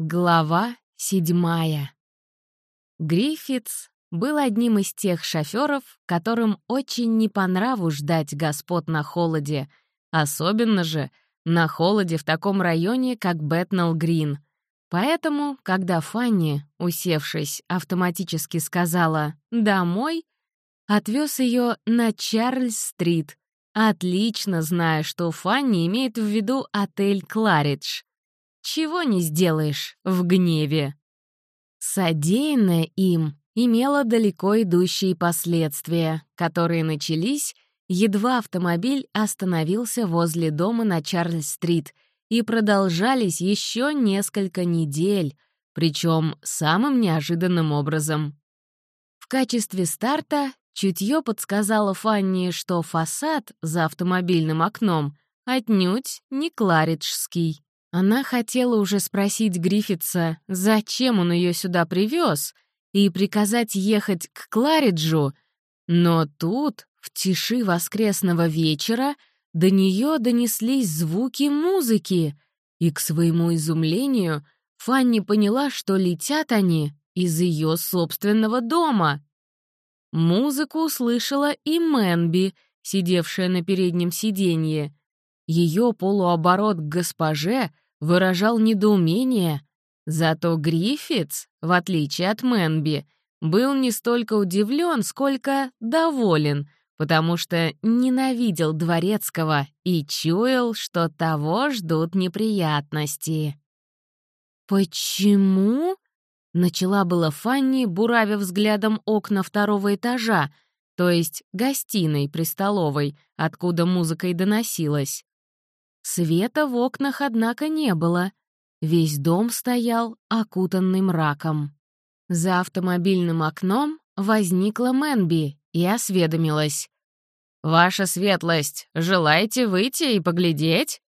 Глава седьмая. Гриффитс был одним из тех шофёров, которым очень не по нраву ждать господ на холоде, особенно же на холоде в таком районе, как Бэтнелл Грин. Поэтому, когда Фанни, усевшись, автоматически сказала «домой», отвез ее на Чарльз-стрит, отлично зная, что Фанни имеет в виду отель «Кларидж», чего не сделаешь в гневе. Содеянное им имело далеко идущие последствия, которые начались, едва автомобиль остановился возле дома на Чарльз-стрит и продолжались еще несколько недель, причем самым неожиданным образом. В качестве старта чутье подсказало Фанни, что фасад за автомобильным окном отнюдь не клариджский. Она хотела уже спросить Гриффитса, зачем он ее сюда привез, и приказать ехать к Клариджу, но тут, в тиши воскресного вечера, до нее донеслись звуки музыки, и, к своему изумлению, Фанни поняла, что летят они из ее собственного дома. Музыку услышала и Мэнби, сидевшая на переднем сиденье. Ее полуоборот к госпоже выражал недоумение, зато Гриффитс, в отличие от Мэнби, был не столько удивлен, сколько доволен, потому что ненавидел Дворецкого и чуял, что того ждут неприятности. «Почему?» — начала была Фанни, буравя взглядом окна второго этажа, то есть гостиной при столовой, откуда музыка и доносилась. Света в окнах, однако, не было. Весь дом стоял окутанный мраком. За автомобильным окном возникла Мэнби и осведомилась. «Ваша светлость, желаете выйти и поглядеть?»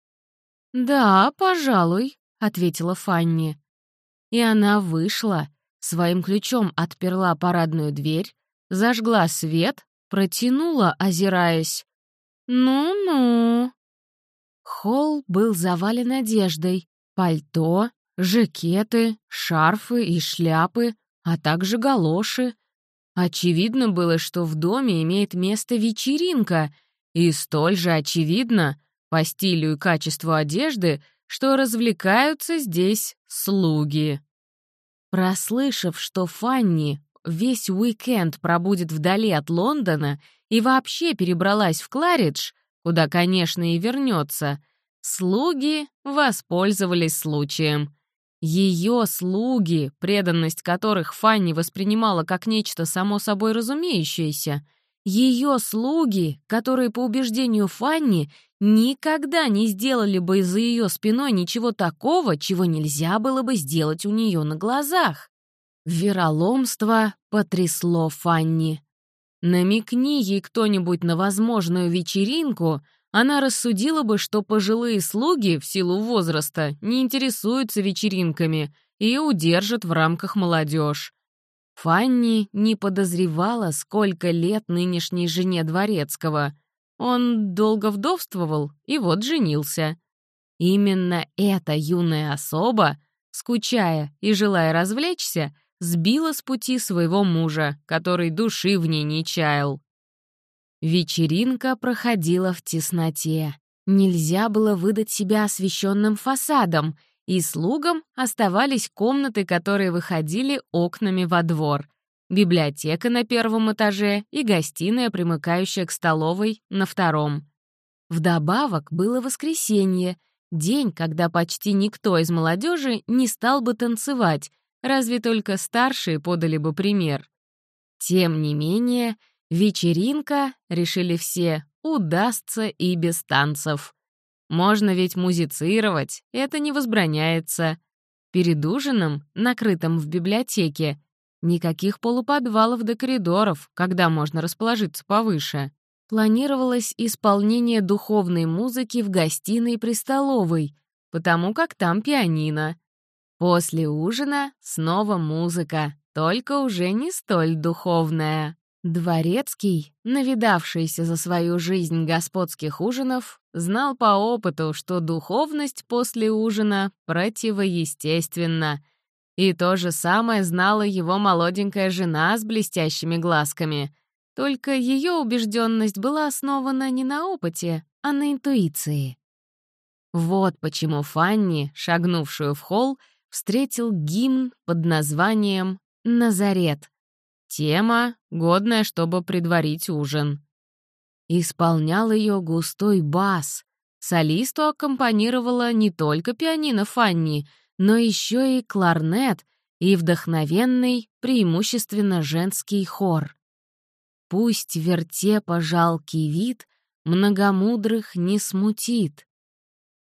«Да, пожалуй», — ответила Фанни. И она вышла, своим ключом отперла парадную дверь, зажгла свет, протянула, озираясь. «Ну-ну». Холл был завален одеждой, пальто, жакеты, шарфы и шляпы, а также галоши. Очевидно было, что в доме имеет место вечеринка, и столь же очевидно, по стилю и качеству одежды, что развлекаются здесь слуги. Прослышав, что Фанни весь уикенд пробудет вдали от Лондона и вообще перебралась в Кларидж, куда, конечно, и вернется, слуги воспользовались случаем. Ее слуги, преданность которых Фанни воспринимала как нечто само собой разумеющееся, ее слуги, которые, по убеждению Фанни, никогда не сделали бы за ее спиной ничего такого, чего нельзя было бы сделать у нее на глазах. Вероломство потрясло Фанни. Намекни ей кто-нибудь на возможную вечеринку, она рассудила бы, что пожилые слуги в силу возраста не интересуются вечеринками и удержат в рамках молодежь. Фанни не подозревала, сколько лет нынешней жене Дворецкого. Он долго вдовствовал и вот женился. Именно эта юная особа, скучая и желая развлечься, сбила с пути своего мужа, который души в ней не чаял. Вечеринка проходила в тесноте. Нельзя было выдать себя освещенным фасадом, и слугам оставались комнаты, которые выходили окнами во двор. Библиотека на первом этаже и гостиная, примыкающая к столовой, на втором. Вдобавок было воскресенье, день, когда почти никто из молодежи не стал бы танцевать, разве только старшие подали бы пример. Тем не менее, вечеринка, решили все, удастся и без танцев. Можно ведь музицировать, это не возбраняется. Перед ужином, накрытым в библиотеке, никаких полуподвалов до коридоров, когда можно расположиться повыше. Планировалось исполнение духовной музыки в гостиной при столовой, потому как там пианино. После ужина снова музыка, только уже не столь духовная. Дворецкий, навидавшийся за свою жизнь господских ужинов, знал по опыту, что духовность после ужина противоестественна. И то же самое знала его молоденькая жена с блестящими глазками. Только ее убежденность была основана не на опыте, а на интуиции. Вот почему Фанни, шагнувшую в холл, встретил гимн под названием «Назарет». Тема, годная, чтобы предварить ужин. Исполнял ее густой бас. Солисту аккомпанировала не только пианино Фанни, но еще и кларнет и вдохновенный, преимущественно женский хор. Пусть вертепа жалкий вид многомудрых не смутит.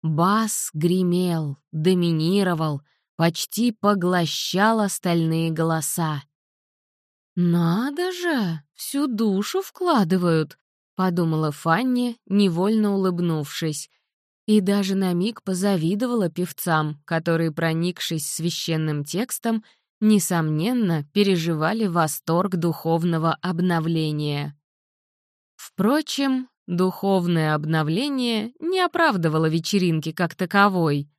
Бас гремел, доминировал, почти поглощал остальные голоса. «Надо же, всю душу вкладывают», — подумала Фанни, невольно улыбнувшись, и даже на миг позавидовала певцам, которые, проникшись священным текстом, несомненно, переживали восторг духовного обновления. Впрочем, духовное обновление не оправдывало вечеринки как таковой.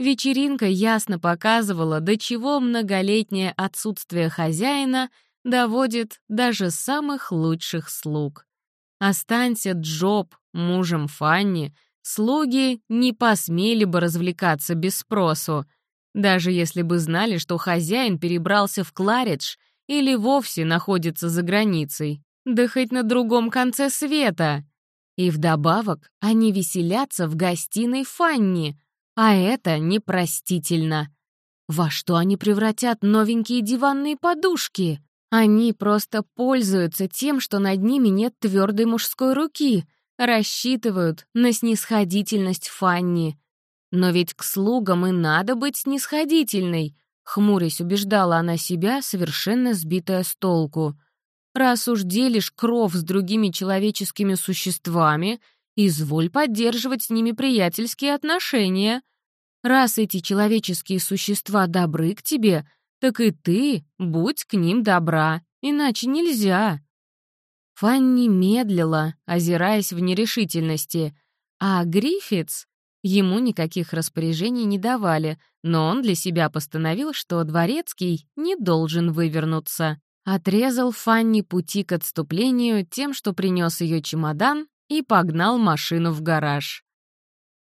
Вечеринка ясно показывала, до чего многолетнее отсутствие хозяина доводит даже самых лучших слуг. Останься Джоб мужем Фанни, слуги не посмели бы развлекаться без спросу, даже если бы знали, что хозяин перебрался в Кларидж или вовсе находится за границей, да хоть на другом конце света. И вдобавок они веселятся в гостиной Фанни, а это непростительно. Во что они превратят новенькие диванные подушки? Они просто пользуются тем, что над ними нет твердой мужской руки, рассчитывают на снисходительность Фанни. Но ведь к слугам и надо быть снисходительной, хмурясь убеждала она себя, совершенно сбитая с толку. Раз уж делишь кров с другими человеческими существами, изволь поддерживать с ними приятельские отношения. Раз эти человеческие существа добры к тебе, так и ты будь к ним добра, иначе нельзя. Фанни медлила, озираясь в нерешительности, а Гриффитс Ему никаких распоряжений не давали, но он для себя постановил, что дворецкий не должен вывернуться. Отрезал Фанни пути к отступлению тем, что принес ее чемодан и погнал машину в гараж.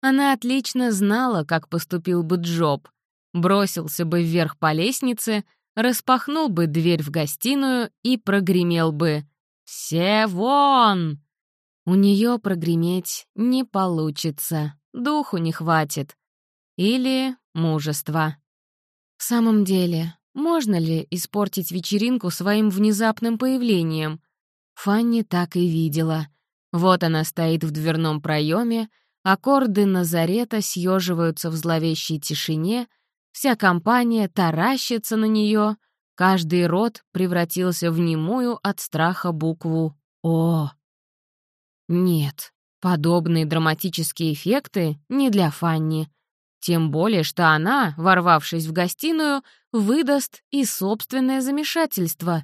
Она отлично знала, как поступил бы Джоб. Бросился бы вверх по лестнице, распахнул бы дверь в гостиную и прогремел бы «Все вон!». У нее прогреметь не получится духу не хватит. Или мужества. В самом деле, можно ли испортить вечеринку своим внезапным появлением? Фанни так и видела. Вот она стоит в дверном проеме, аккорды Назарета съеживаются в зловещей тишине, вся компания таращится на нее, каждый рот превратился в немую от страха букву «О». Нет, Подобные драматические эффекты не для Фанни. Тем более, что она, ворвавшись в гостиную, выдаст и собственное замешательство.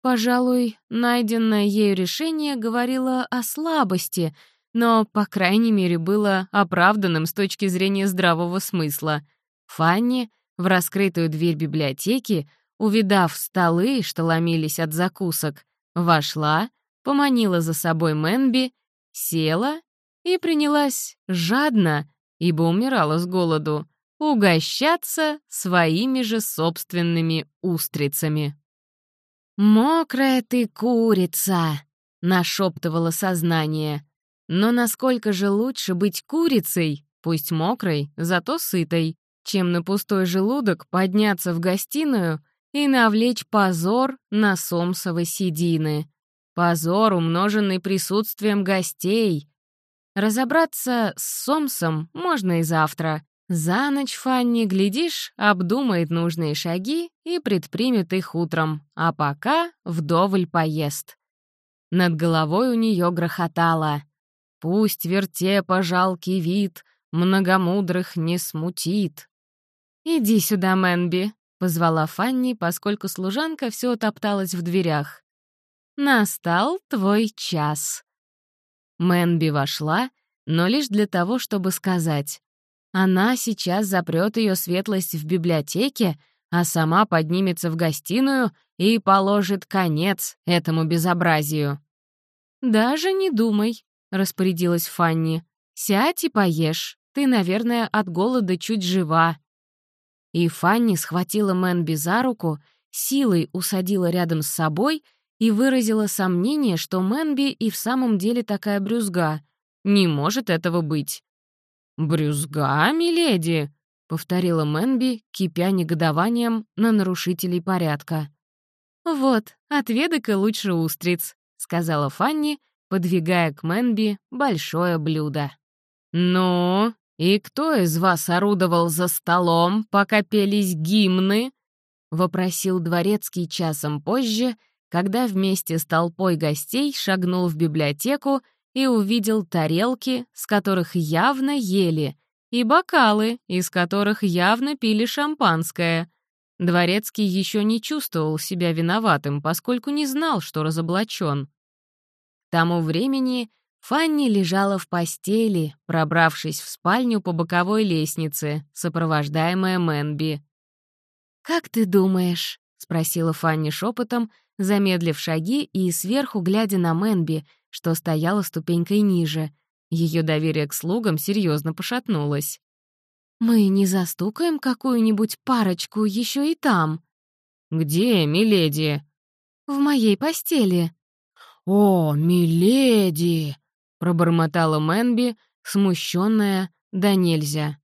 Пожалуй, найденное ею решение говорило о слабости, но, по крайней мере, было оправданным с точки зрения здравого смысла. Фанни в раскрытую дверь библиотеки, увидав столы, что ломились от закусок, вошла, поманила за собой Мэнби села и принялась жадно, ибо умирала с голоду, угощаться своими же собственными устрицами. «Мокрая ты курица!» — нашептывало сознание. «Но насколько же лучше быть курицей, пусть мокрой, зато сытой, чем на пустой желудок подняться в гостиную и навлечь позор на Сомсовой седины?» Позор, умноженный присутствием гостей. Разобраться с Сомсом можно и завтра. За ночь Фанни, глядишь, обдумает нужные шаги и предпримет их утром, а пока вдоволь поест. Над головой у нее грохотало. «Пусть вертепа жалкий вид, многомудрых не смутит». «Иди сюда, Мэнби», — позвала Фанни, поскольку служанка все топталась в дверях. настал твой час». Мэнби вошла, но лишь для того, чтобы сказать. Она сейчас запрет ее светлость в библиотеке, а сама поднимется в гостиную и положит конец этому безобразию. «Даже не думай», — распорядилась Фанни. «Сядь и поешь. Ты, наверное, от голода чуть жива». И Фанни схватила Мэнби за руку, силой усадила рядом с собой и выразила сомнение, что Мэнби и в самом деле такая брюзга. Не может этого быть. «Брюзга, миледи?» — повторила Мэнби, кипя негодованием на нарушителей порядка. «Вот, отведай-ка лучше устриц», — сказала Фанни, подвигая к Мэнби большое блюдо. «Ну, и кто из вас орудовал за столом, пока пелись гимны?» — вопросил дворецкий часом позже, когда вместе с толпой гостей шагнул в библиотеку и увидел тарелки, с которых явно ели, и бокалы, из которых явно пили шампанское. Дворецкий еще не чувствовал себя виноватым, поскольку не знал, что разоблачен. Тому времени Фанни лежала в постели, пробравшись в спальню по боковой лестнице, сопровождаемая Мэнби. «Как ты думаешь?» — спросила Фанни шепотом, замедлив шаги и сверху глядя на Мэнби, что стояла ступенькой ниже — ее доверие к слугам серьезно пошатнулось. «Мы не застукаем какую-нибудь парочку еще и там?» «Где, миледи?» «В моей постели». «О, миледи!» — пробормотала Мэнби, смущенная да нельзя.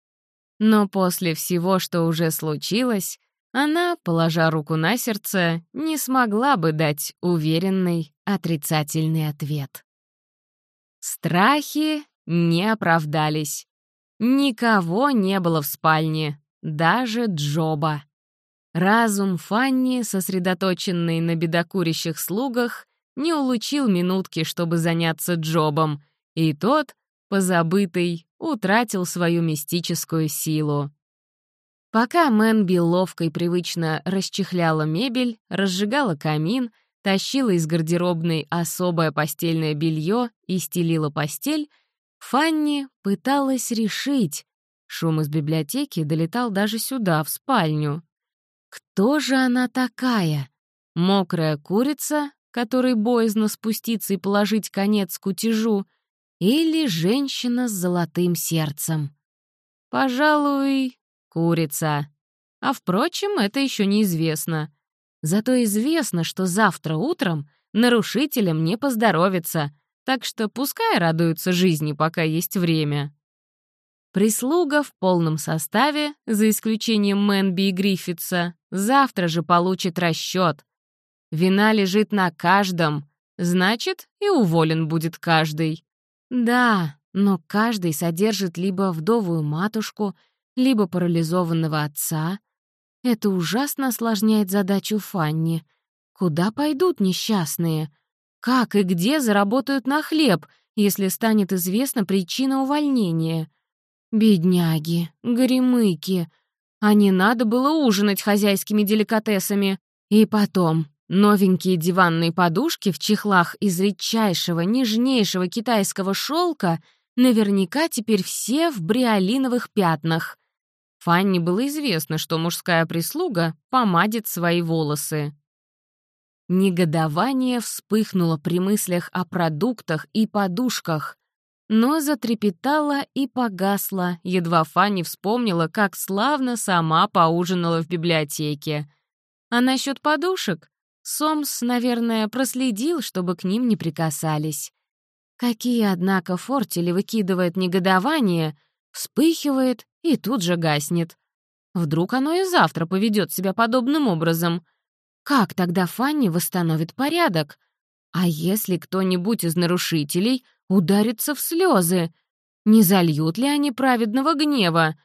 Но после всего, что уже случилось, она, положа руку на сердце, не смогла бы дать уверенный отрицательный ответ. Страхи не оправдались. Никого не было в спальне, даже Джоба. Разум Фанни, сосредоточенный на бедокурящих слугах, не улучил минутки, чтобы заняться Джобом, и тот, позабытый, утратил свою мистическую силу. Пока Мэнби ловко и привычно расчехляла мебель, разжигала камин, тащила из гардеробной особое постельное белье и стелила постель, Фанни пыталась решить. Шум из библиотеки долетал даже сюда, в спальню. Кто же она такая? Мокрая курица, которой боязно спуститься и положить конец кутежу, или женщина с золотым сердцем? Пожалуй, курица. А впрочем, это еще неизвестно. Зато известно, что завтра утром нарушителям не поздоровится, так что пускай радуются жизни, пока есть время. Прислуга в полном составе, за исключением Мэнби и Гриффитса, завтра же получит расчет. Вина лежит на каждом, значит, и уволен будет каждый. Да, но каждый содержит либо вдовую матушку, либо парализованного отца, это ужасно осложняет задачу Фанни. Куда пойдут несчастные? Как и где заработают на хлеб, если станет известна причина увольнения? Бедняги, горемыки. А не надо было ужинать хозяйскими деликатесами. И потом, новенькие диванные подушки в чехлах из редчайшего, нежнейшего китайского шелка наверняка теперь все в бриолиновых пятнах. Фанни было известно, что мужская прислуга помадит свои волосы. Негодование вспыхнуло при мыслях о продуктах и подушках, но затрепетало и погасло, едва Фанни вспомнила, как славно сама поужинала в библиотеке. А насчет подушек Сомс, наверное, проследил, чтобы к ним не прикасались. Какие, однако, фортели выкидывает негодование, вспыхивает и тут же гаснет. Вдруг оно и завтра поведет себя подобным образом. Как тогда Фанни восстановит порядок? А если кто-нибудь из нарушителей ударится в слезы? Не зальют ли они праведного гнева?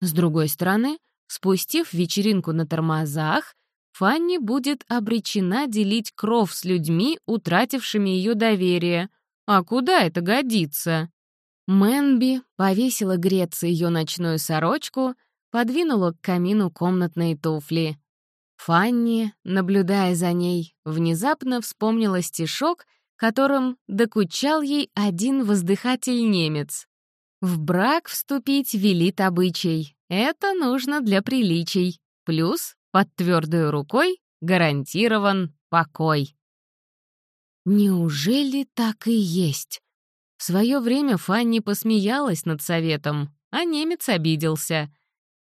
С другой стороны, спустив вечеринку на тормозах, Фанни будет обречена делить кров с людьми, утратившими ее доверие. А куда это годится? Мэнби повесила греться ее ночную сорочку, подвинула к камину комнатные туфли. Фанни, наблюдая за ней, внезапно вспомнила стишок, которым докучал ей один воздыхатель-немец. «В брак вступить велит обычай. Это нужно для приличий. Плюс под твердой рукой гарантирован покой». Неужели так и есть? В свое время Фанни посмеялась над советом, а немец обиделся.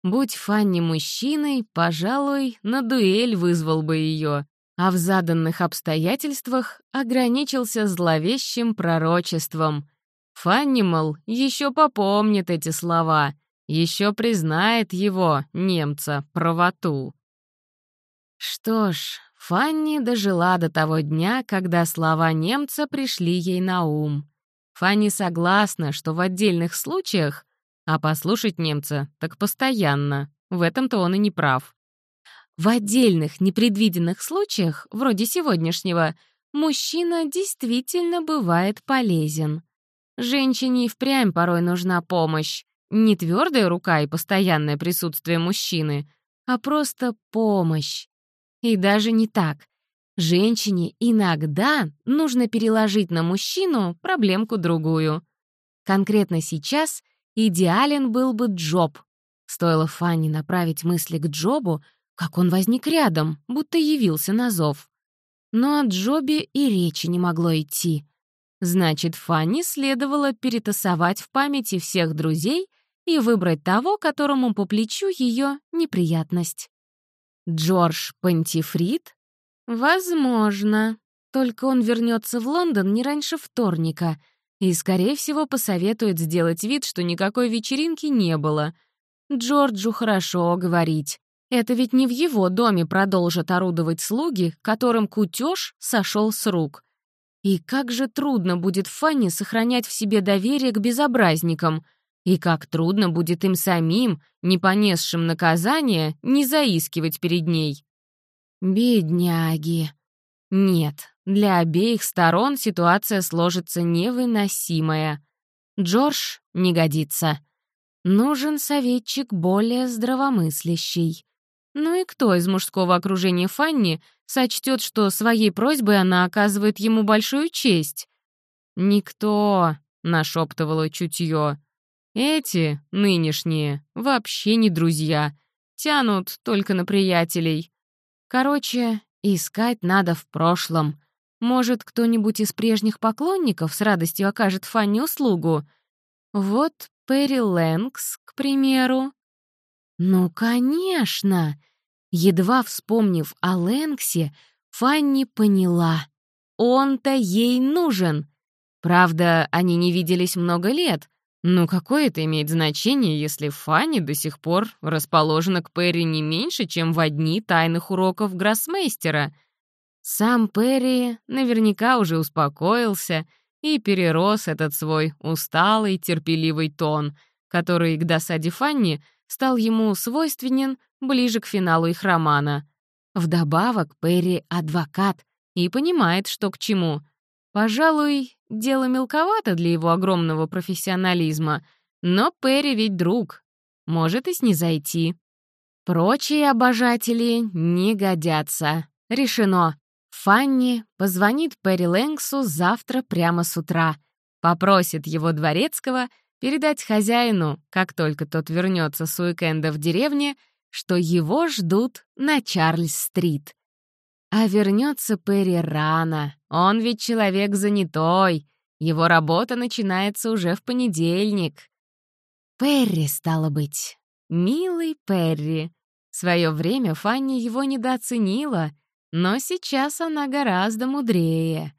Будь Фанни мужчиной, пожалуй, на дуэль вызвал бы ее, а в заданных обстоятельствах ограничился зловещим пророчеством. Фанни, мол, еще попомнит эти слова, еще признает его, немца, правоту. Что ж, Фанни дожила до того дня, когда слова немца пришли ей на ум. Фанни согласна, что в отдельных случаях, а послушать немца так постоянно, в этом-то он и не прав. В отдельных непредвиденных случаях, вроде сегодняшнего, мужчина действительно бывает полезен. Женщине и впрямь порой нужна помощь. Не твердая рука и постоянное присутствие мужчины, а просто помощь. И даже не так. Женщине иногда нужно переложить на мужчину проблемку другую. Конкретно сейчас идеален был бы Джоб. Стоило Фанни направить мысли к Джобу, как он возник рядом, будто явился на зов. Но о Джобе и речи не могло идти. Значит, Фанни следовало перетасовать в памяти всех друзей и выбрать того, которому по плечу ее неприятность. Джордж Пантифрид? Возможно. Только он вернется в Лондон не раньше вторника и, скорее всего, посоветует сделать вид, что никакой вечеринки не было. Джорджу хорошо говорить. Это ведь не в его доме продолжат орудовать слуги, которым кутеж сошел с рук. И как же трудно будет Фанни сохранять в себе доверие к безобразникам — и как трудно будет им самим, не понесшим наказания, не заискивать перед ней. Бедняги. Нет, для обеих сторон ситуация сложится невыносимая. Джордж не годится. Нужен советчик более здравомыслящий. Ну и кто из мужского окружения Фанни сочтет, что своей просьбой она оказывает ему большую честь? «Никто», — нашептывало чутье. Эти, нынешние, вообще не друзья. Тянут только на приятелей. Короче, искать надо в прошлом. Может, кто-нибудь из прежних поклонников с радостью окажет Фанни услугу? Вот Перри Лэнкс, к примеру. Ну, конечно! Едва вспомнив о Лэнксе, Фанни поняла. Он-то ей нужен. Правда, они не виделись много лет — ну какое это имеет значение, если Фанни до сих пор расположена к Перри не меньше, чем в одни тайных уроков гроссмейстера? Сам Перри наверняка уже успокоился и перерос этот свой усталый, терпеливый тон, который к досаде Фанни стал ему свойственен ближе к финалу их романа. Вдобавок Перри — адвокат и понимает, что к чему. Пожалуй, Дело мелковато для его огромного профессионализма, но Перри ведь друг, может и снизойти. Прочие обожатели не годятся. Решено. Фанни позвонит Перри Лэнгсу завтра прямо с утра, попросит его дворецкого передать хозяину, как только тот вернется с уикенда в деревне, что его ждут на Чарльз-стрит. А вернется Перри рано. Он ведь человек занятой. Его работа начинается уже в понедельник. Перри, стало быть. Милый Перри. В свое время Фанни его недооценила, но сейчас она гораздо мудрее.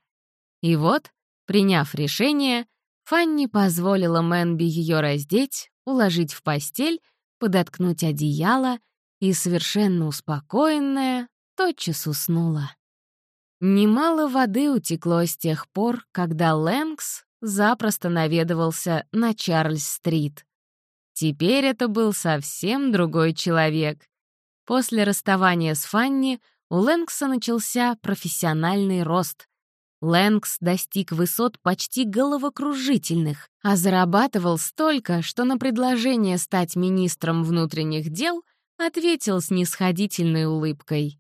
И вот, приняв решение, Фанни позволила Мэнби ее раздеть, уложить в постель, подоткнуть одеяло и, совершенно успокоенная, тотчас уснула. Немало воды утекло с тех пор, когда Лэнкс запросто наведывался на Чарльз-стрит. Теперь это был совсем другой человек. После расставания с Фанни у Лэнкса начался профессиональный рост. Лэнкс достиг высот почти головокружительных, а зарабатывал столько, что на предложение стать министром внутренних дел ответил с нисходительной улыбкой.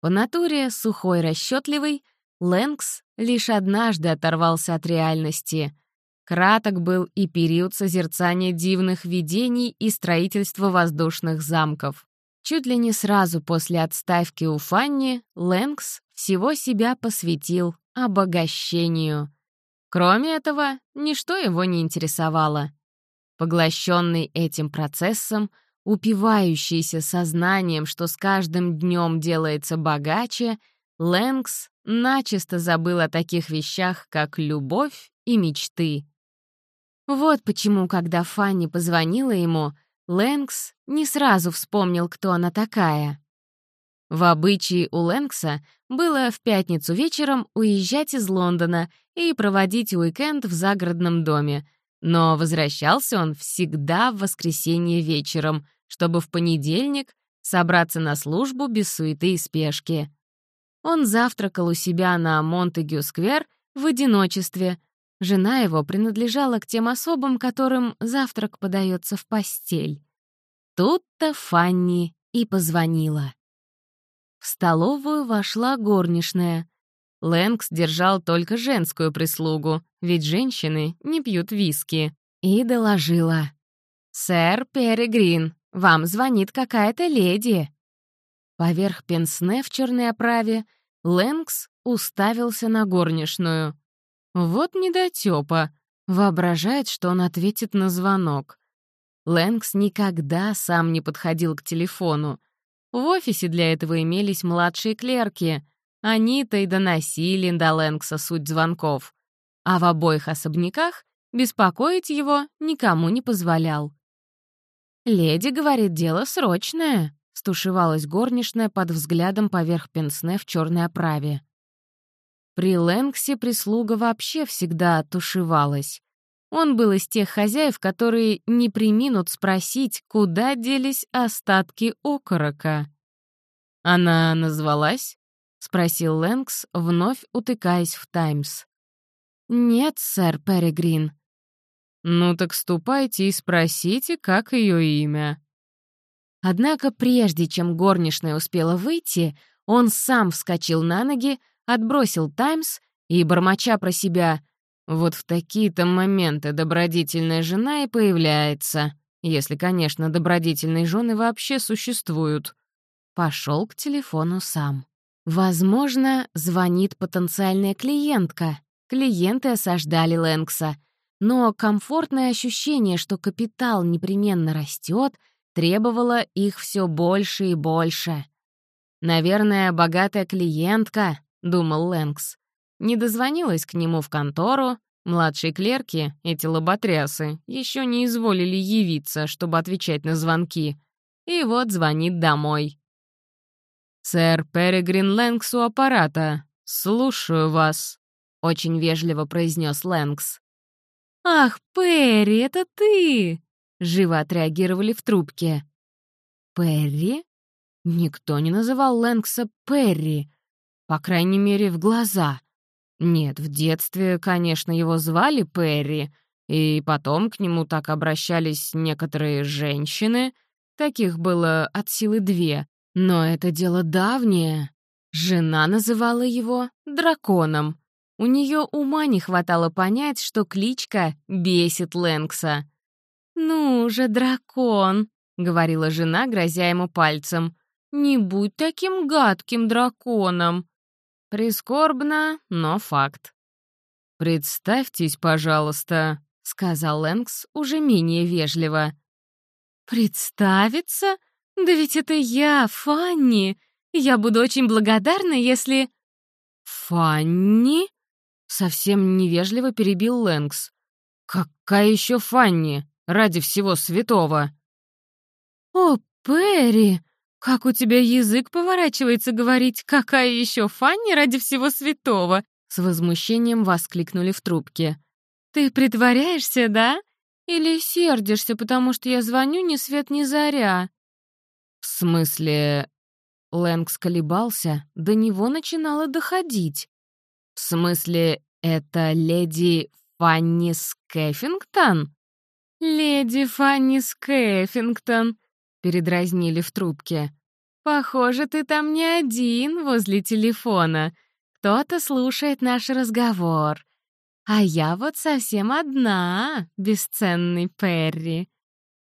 По натуре сухой расчетливый, Лэнкс лишь однажды оторвался от реальности. Краток был и период созерцания дивных видений и строительства воздушных замков. Чуть ли не сразу после отставки у Фанни Лэнкс всего себя посвятил обогащению. Кроме этого, ничто его не интересовало. Поглощенный этим процессом, упивающийся сознанием, что с каждым днем делается богаче, Лэнкс начисто забыл о таких вещах, как любовь и мечты. Вот почему, когда Фанни позвонила ему, Лэнкс не сразу вспомнил, кто она такая. В обычае у Лэнкса было в пятницу вечером уезжать из Лондона и проводить уикенд в загородном доме, но возвращался он всегда в воскресенье вечером, чтобы в понедельник собраться на службу без суеты и спешки. Он завтракал у себя на Монтегю-сквер в одиночестве. Жена его принадлежала к тем особам, которым завтрак подается в постель. Тут-то Фанни и позвонила. В столовую вошла горничная. Лэнкс держал только женскую прислугу, ведь женщины не пьют виски, и доложила. «Сэр Перегрин, вам звонит какая-то леди». Поверх пенсне в черной оправе Лэнкс уставился на горничную. Вот недотёпа. Воображает, что он ответит на звонок. Лэнкс никогда сам не подходил к телефону. В офисе для этого имелись младшие клерки. Они-то и доносили до Лэнкса суть звонков. А в обоих особняках беспокоить его никому не позволял. «Леди говорит, дело срочное», стушевалась горничная под взглядом поверх пенсне в черной оправе. При Лэнксе прислуга вообще всегда тушевалась. Он был из тех хозяев, которые не приминут спросить, куда делись остатки окорока. «Она назвалась?» — спросил Лэнкс, вновь утыкаясь в «Таймс». «Нет, сэр Перегрин». «Ну так ступайте и спросите, как ее имя», Однако прежде чем горничная успела выйти, он сам вскочил на ноги, отбросил «Таймс» и, бормоча про себя, вот в такие-то моменты добродетельная жена и появляется, если, конечно, добродетельные жены вообще существуют. Пошел к телефону сам. Возможно, звонит потенциальная клиентка. Клиенты осаждали Лэнкса. Но комфортное ощущение, что капитал непременно растет, требовала их все больше и больше. «Наверное, богатая клиентка», — думал Лэнкс. Не дозвонилась к нему в контору, младшие клерки, эти лоботрясы, еще не изволили явиться, чтобы отвечать на звонки. И вот звонит домой. «Сэр Перегрин Лэнкс у аппарата. Слушаю вас», — очень вежливо произнес Лэнкс. «Ах, Перри, это ты!» Живо отреагировали в трубке. «Перри?» Никто не называл Лэнкса Перри. По крайней мере, в глаза. Нет, в детстве, конечно, его звали Перри, и потом к нему так обращались некоторые женщины. Таких было от силы две. Но это дело давнее. Жена называла его драконом. У нее ума не хватало понять, что кличка бесит Лэнкса. «Ну же, дракон», — говорила жена, грозя ему пальцем, «не будь таким гадким драконом». Прискорбно, но факт. «Представьтесь, пожалуйста», — сказал Лэнкс уже менее вежливо. «Представиться? Да ведь это я, Фанни. Я буду очень благодарна, если...» «Фанни?» — совсем невежливо перебил Лэнкс. «Какая еще Фанни?» ради всего святого!» «О, Перри, как у тебя язык поворачивается говорить, какая еще Фанни ради всего святого!» С возмущением воскликнули в трубке. «Ты притворяешься, да? Или сердишься, потому что я звоню ни свет ни заря?» «В смысле...» Лэнг сколебался, до него начинало доходить. «В смысле, это леди Фанни Скеффингтон?» «Леди Фанни Скэффингтон», — передразнили в трубке. «Похоже, ты там не один возле телефона. Кто-то слушает наш разговор. А я вот совсем одна, бесценный Перри».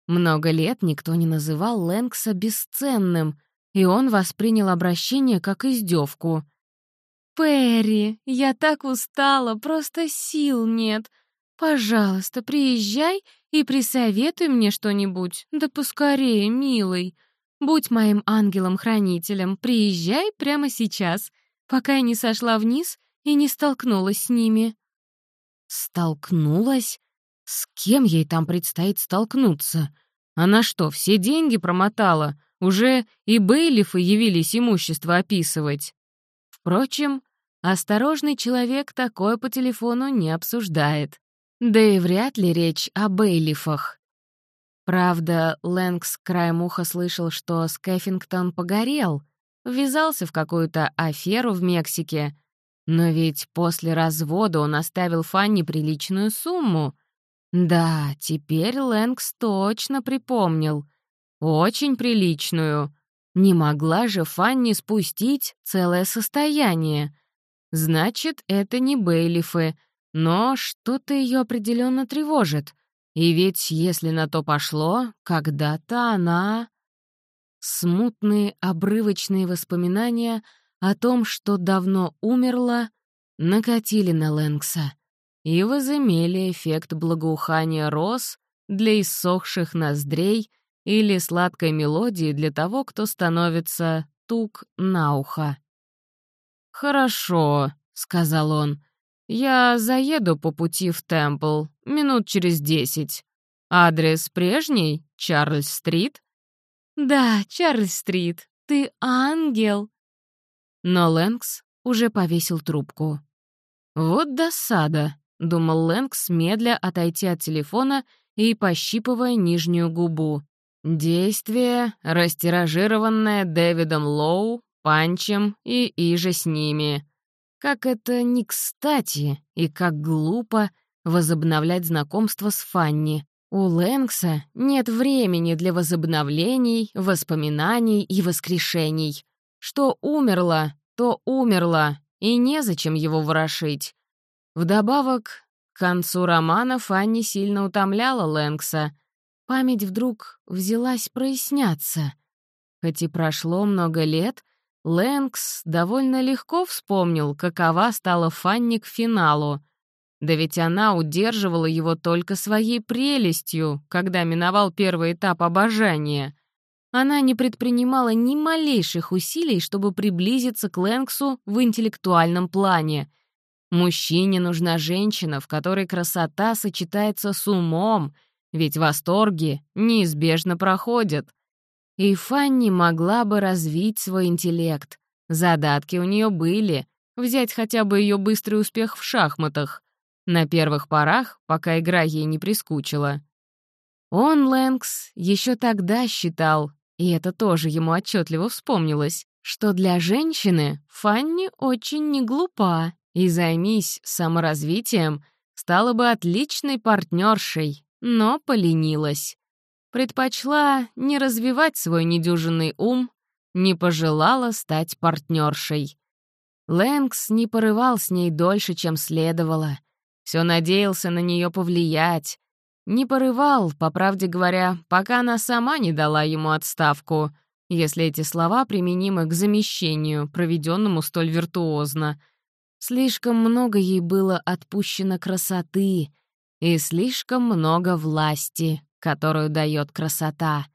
Много лет никто не называл Лэнкса бесценным, и он воспринял обращение как издевку. «Перри, я так устала, просто сил нет. Пожалуйста, приезжай и присоветуй мне что-нибудь, да поскорее, милый. Будь моим ангелом-хранителем, приезжай прямо сейчас, пока я не сошла вниз и не столкнулась с ними». «Столкнулась? С кем ей там предстоит столкнуться? Она что, все деньги промотала? Уже и бейлифы явились имущество описывать?» Впрочем, осторожный человек такое по телефону не обсуждает. Да и вряд ли речь о бейлифах. Правда, Лэнкс краем уха слышал, что Скеффингтон погорел, ввязался в какую-то аферу в Мексике. Но ведь после развода он оставил Фанни приличную сумму. Да, теперь Лэнкс точно припомнил. Очень приличную. Не могла же Фанни спустить целое состояние. Значит, это не бейлифы — но что-то ее определенно тревожит. И ведь, если на то пошло, когда-то она... Смутные обрывочные воспоминания о том, что давно умерла, накатили на Лэнкса и возымели эффект благоухания роз для иссохших ноздрей или сладкой мелодии для того, кто становится тук на ухо. «Хорошо», — сказал он, «Я заеду по пути в Темпл, минут через десять. Адрес прежний? Чарльз-стрит?» «Да, Чарльз-стрит. Ты ангел!» Но Лэнкс уже повесил трубку. «Вот досада», — думал Лэнкс, медля отойти от телефона и пощипывая нижнюю губу. Действие, растиражированное Дэвидом Лоу, Панчем и иже с ними. Как это не кстати и как глупо возобновлять знакомство с Фанни. У Лэнкса нет времени для возобновлений, воспоминаний и воскрешений. Что умерло, то умерло, и незачем его ворошить. Вдобавок, к концу романа Фанни сильно утомляла Лэнкса. Память вдруг взялась проясняться. Хоть и прошло много лет, Лэнкс довольно легко вспомнил, какова стала Фанни к финалу. Да ведь она удерживала его только своей прелестью, когда миновал первый этап обожания. Она не предпринимала ни малейших усилий, чтобы приблизиться к Лэнксу в интеллектуальном плане. Мужчине нужна женщина, в которой красота сочетается с умом, ведь восторги неизбежно проходят. И Фанни могла бы развить свой интеллект. Задатки у нее были. Взять хотя бы ее быстрый успех в шахматах. На первых порах, пока игра ей не прискучила. Он, Лэнкс, еще тогда считал, и это тоже ему отчетливо вспомнилось, что для женщины Фанни очень не глупа, и займись саморазвитием, стала бы отличной партнершей, но поленилась предпочла не развивать свой недюжинный ум, не пожелала стать партнершей. Лэнкс не порывал с ней дольше, чем следовало. Все надеялся на нее повлиять. Не порывал, по правде говоря, пока она сама не дала ему отставку, если эти слова применимы к замещению, проведенному столь виртуозно. Слишком много ей было отпущено красоты и слишком много власти, которую дает красота.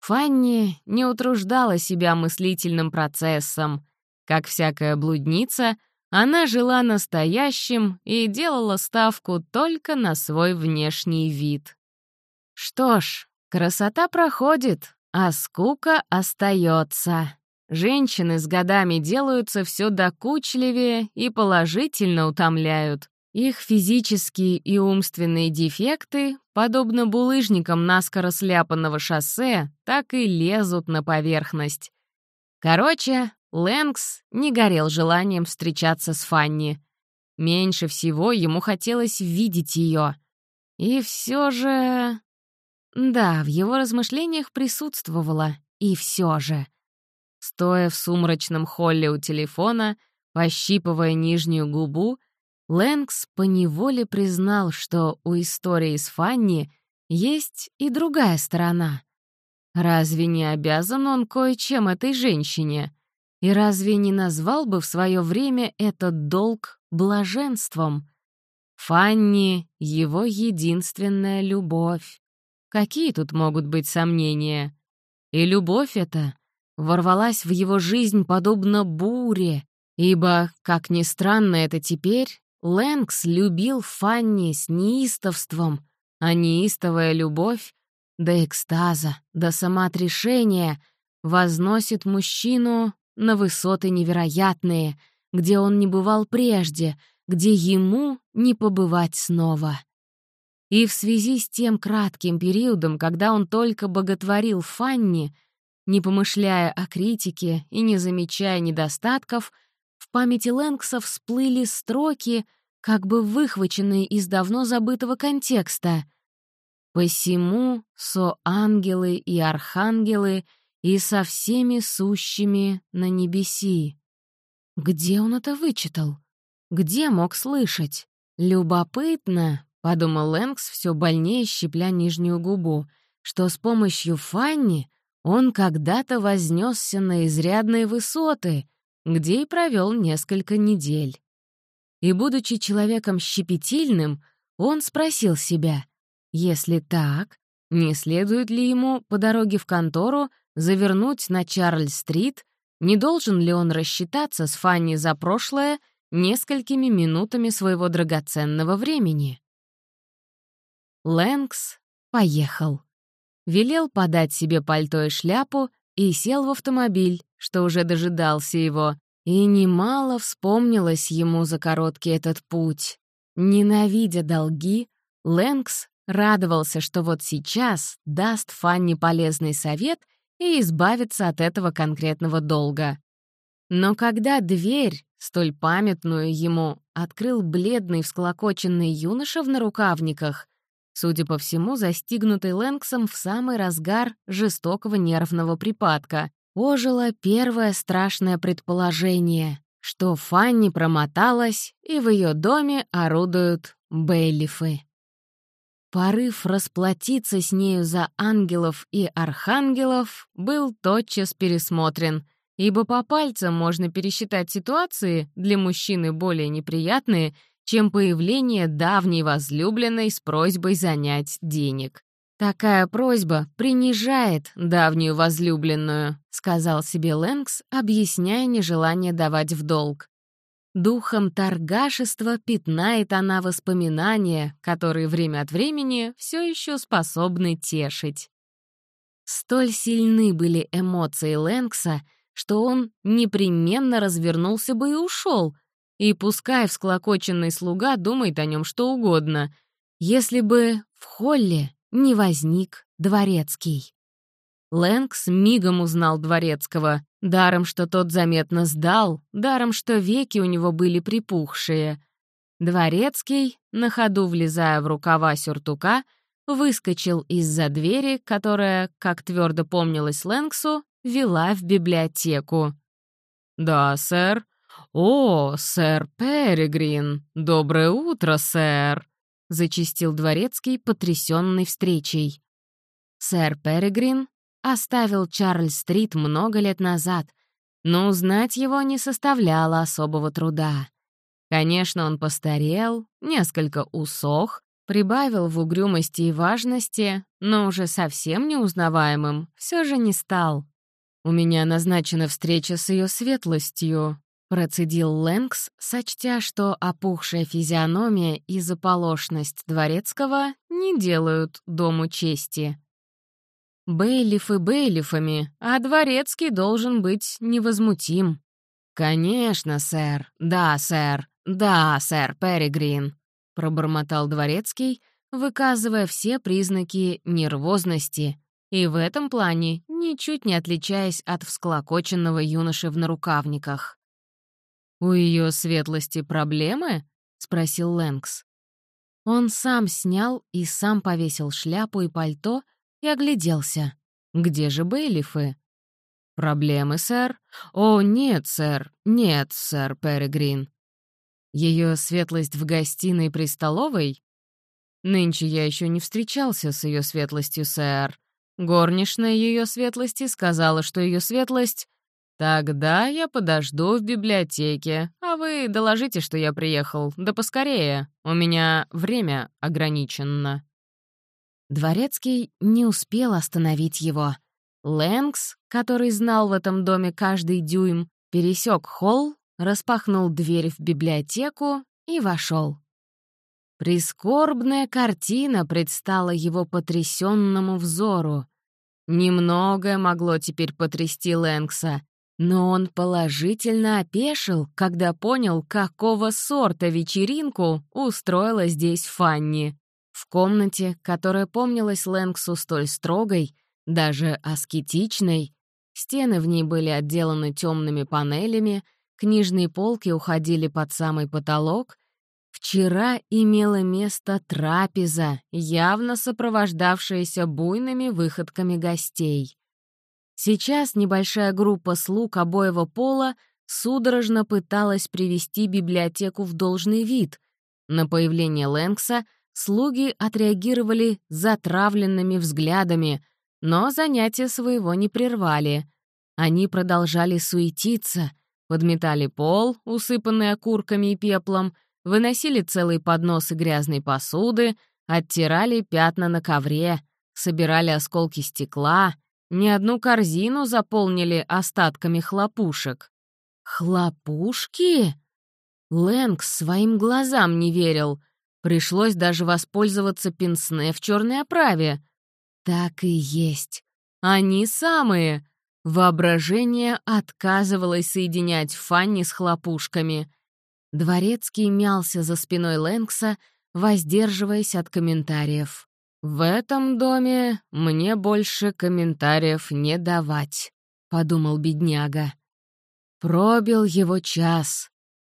Фанни не утруждала себя мыслительным процессом. Как всякая блудница, она жила настоящим и делала ставку только на свой внешний вид. Что ж, красота проходит, а скука остается. Женщины с годами делаются все докучливее и положительно утомляют. Их физические и умственные дефекты, подобно булыжникам наскоро сляпанного шоссе, так и лезут на поверхность. Короче, Лэнкс не горел желанием встречаться с Фанни. Меньше всего ему хотелось видеть ее. И все же... да, в его размышлениях присутствовало, и все же. Стоя в сумрачном холле у телефона, пощипывая нижнюю губу, Лэнкс поневоле признал, что у истории с Фанни есть и другая сторона. Разве не обязан он кое-чем этой женщине? И разве не назвал бы в свое время этот долг блаженством? Фанни — его единственная любовь. Какие тут могут быть сомнения? И любовь эта ворвалась в его жизнь подобно буре, ибо, как ни странно это теперь, Лэнкс любил Фанни с неистовством, а неистовая любовь до экстаза, до самоотрешения возносит мужчину на высоты невероятные, где он не бывал прежде, где ему не побывать снова. И в связи с тем кратким периодом, когда он только боготворил Фанни, не помышляя о критике и не замечая недостатков, в памяти Лэнкса всплыли строки, как бы выхваченные из давно забытого контекста. «Посему со ангелы и архангелы и со всеми сущими на небеси». Где он это вычитал? Где мог слышать? Любопытно, — подумал Лэнкс, все больнее щипля нижнюю губу, что с помощью Фанни он когда-то вознесся на изрядные высоты, где и провел несколько недель. И, будучи человеком щепетильным, он спросил себя, если так, не следует ли ему по дороге в контору завернуть на Чарльз-стрит, не должен ли он рассчитаться с Фанни за прошлое несколькими минутами своего драгоценного времени? Лэнкс поехал. Велел подать себе пальто и шляпу и сел в автомобиль, что уже дожидался его, и немало вспомнилось ему за короткий этот путь. Ненавидя долги, Лэнкс радовался, что вот сейчас даст Фанни полезный совет и избавится от этого конкретного долга. Но когда дверь, столь памятную ему, открыл бледный всклокоченный юноша в нарукавниках, судя по всему, застигнутый Лэнксом в самый разгар жестокого нервного припадка, ожило первое страшное предположение, что Фанни промоталась, и в ее доме орудуют бейлифы. Порыв расплатиться с нею за ангелов и архангелов был тотчас пересмотрен, ибо по пальцам можно пересчитать ситуации для мужчины более неприятные, чем появление давней возлюбленной с просьбой занять денег. «Такая просьба принижает давнюю возлюбленную», — сказал себе Лэнкс, объясняя нежелание давать в долг. Духом торгашества пятнает она воспоминания, которые время от времени все еще способны тешить. Столь сильны были эмоции Лэнкса, что он непременно развернулся бы и ушел, и пускай всклокоченный слуга думает о нем что угодно, если бы в холле не возник дворецкий. Лэнкс мигом узнал дворецкого, даром, что тот заметно сдал, даром, что веки у него были припухшие. Дворецкий, на ходу влезая в рукава сюртука, выскочил из-за двери, которая, как твердо помнилось Лэнксу, вела в библиотеку. «Да, сэр. О, сэр Перегрин. Доброе утро, сэр!» — зачистил дворецкий, потрясенный встречей. Сэр Перегрин оставил Чарльз-стрит много лет назад, но узнать его не составляло особого труда. Конечно, он постарел, несколько усох, прибавил в угрюмости и важности, но уже совсем неузнаваемым все же не стал. «У меня назначена встреча с ее светлостью», Процедил Лэнкс, сочтя, что опухшая физиономия и заполошность дворецкого не делают дому чести. Бейлифы бейлифами, а дворецкий должен быть невозмутим. «Конечно, сэр. Да, сэр. Да, сэр Перегрин», — пробормотал дворецкий, выказывая все признаки нервозности и в этом плане ничуть не отличаясь от всклокоченного юноши в нарукавниках. «У ее светлости проблемы?» — спросил Лэнкс. Он сам снял и сам повесил шляпу и пальто, и огляделся. Где же Бейлифы? «Проблемы, сэр?» «О, нет, сэр, нет, сэр Перегрин». Ее светлость в гостиной при столовой? Нынче я еще не встречался с ее светлостью, сэр. Горничная ее светлости сказала, что ее светлость... Тогда я подожду в библиотеке, а вы доложите, что я приехал. Да поскорее, у меня время ограничено. Дворецкий не успел остановить его. Лэнкс, который знал в этом доме каждый дюйм, пересек холл, распахнул дверь в библиотеку и вошел. Прискорбная картина предстала его потрясенному взору. Немногое могло теперь потрясти Лэнкса, но он положительно опешил, когда понял, какого сорта вечеринку устроила здесь Фанни. В комнате, которая помнилась Лэнксу столь строгой, даже аскетичной. Стены в ней были отделаны темными панелями, книжные полки уходили под самый потолок. Вчера имела место трапеза, явно сопровождавшаяся буйными выходками гостей. Сейчас небольшая группа слуг обоего пола судорожно пыталась привести библиотеку в должный вид. На появление Лэнкса слуги отреагировали затравленными взглядами — но занятия своего не прервали. Они продолжали суетиться, подметали пол, усыпанный окурками и пеплом, выносили целые подносы грязной посуды, оттирали пятна на ковре, собирали осколки стекла, ни одну корзину заполнили остатками хлопушек. «Хлопушки?» Лэнг своим глазам не верил. Пришлось даже воспользоваться пенсне в черной оправе — так и есть. Они самые. Воображение отказывалось соединять Фанни с хлопушками. Дворецкий мялся за спиной Лэнкса, воздерживаясь от комментариев. «В этом доме мне больше комментариев не давать», — подумал бедняга. Пробил его час.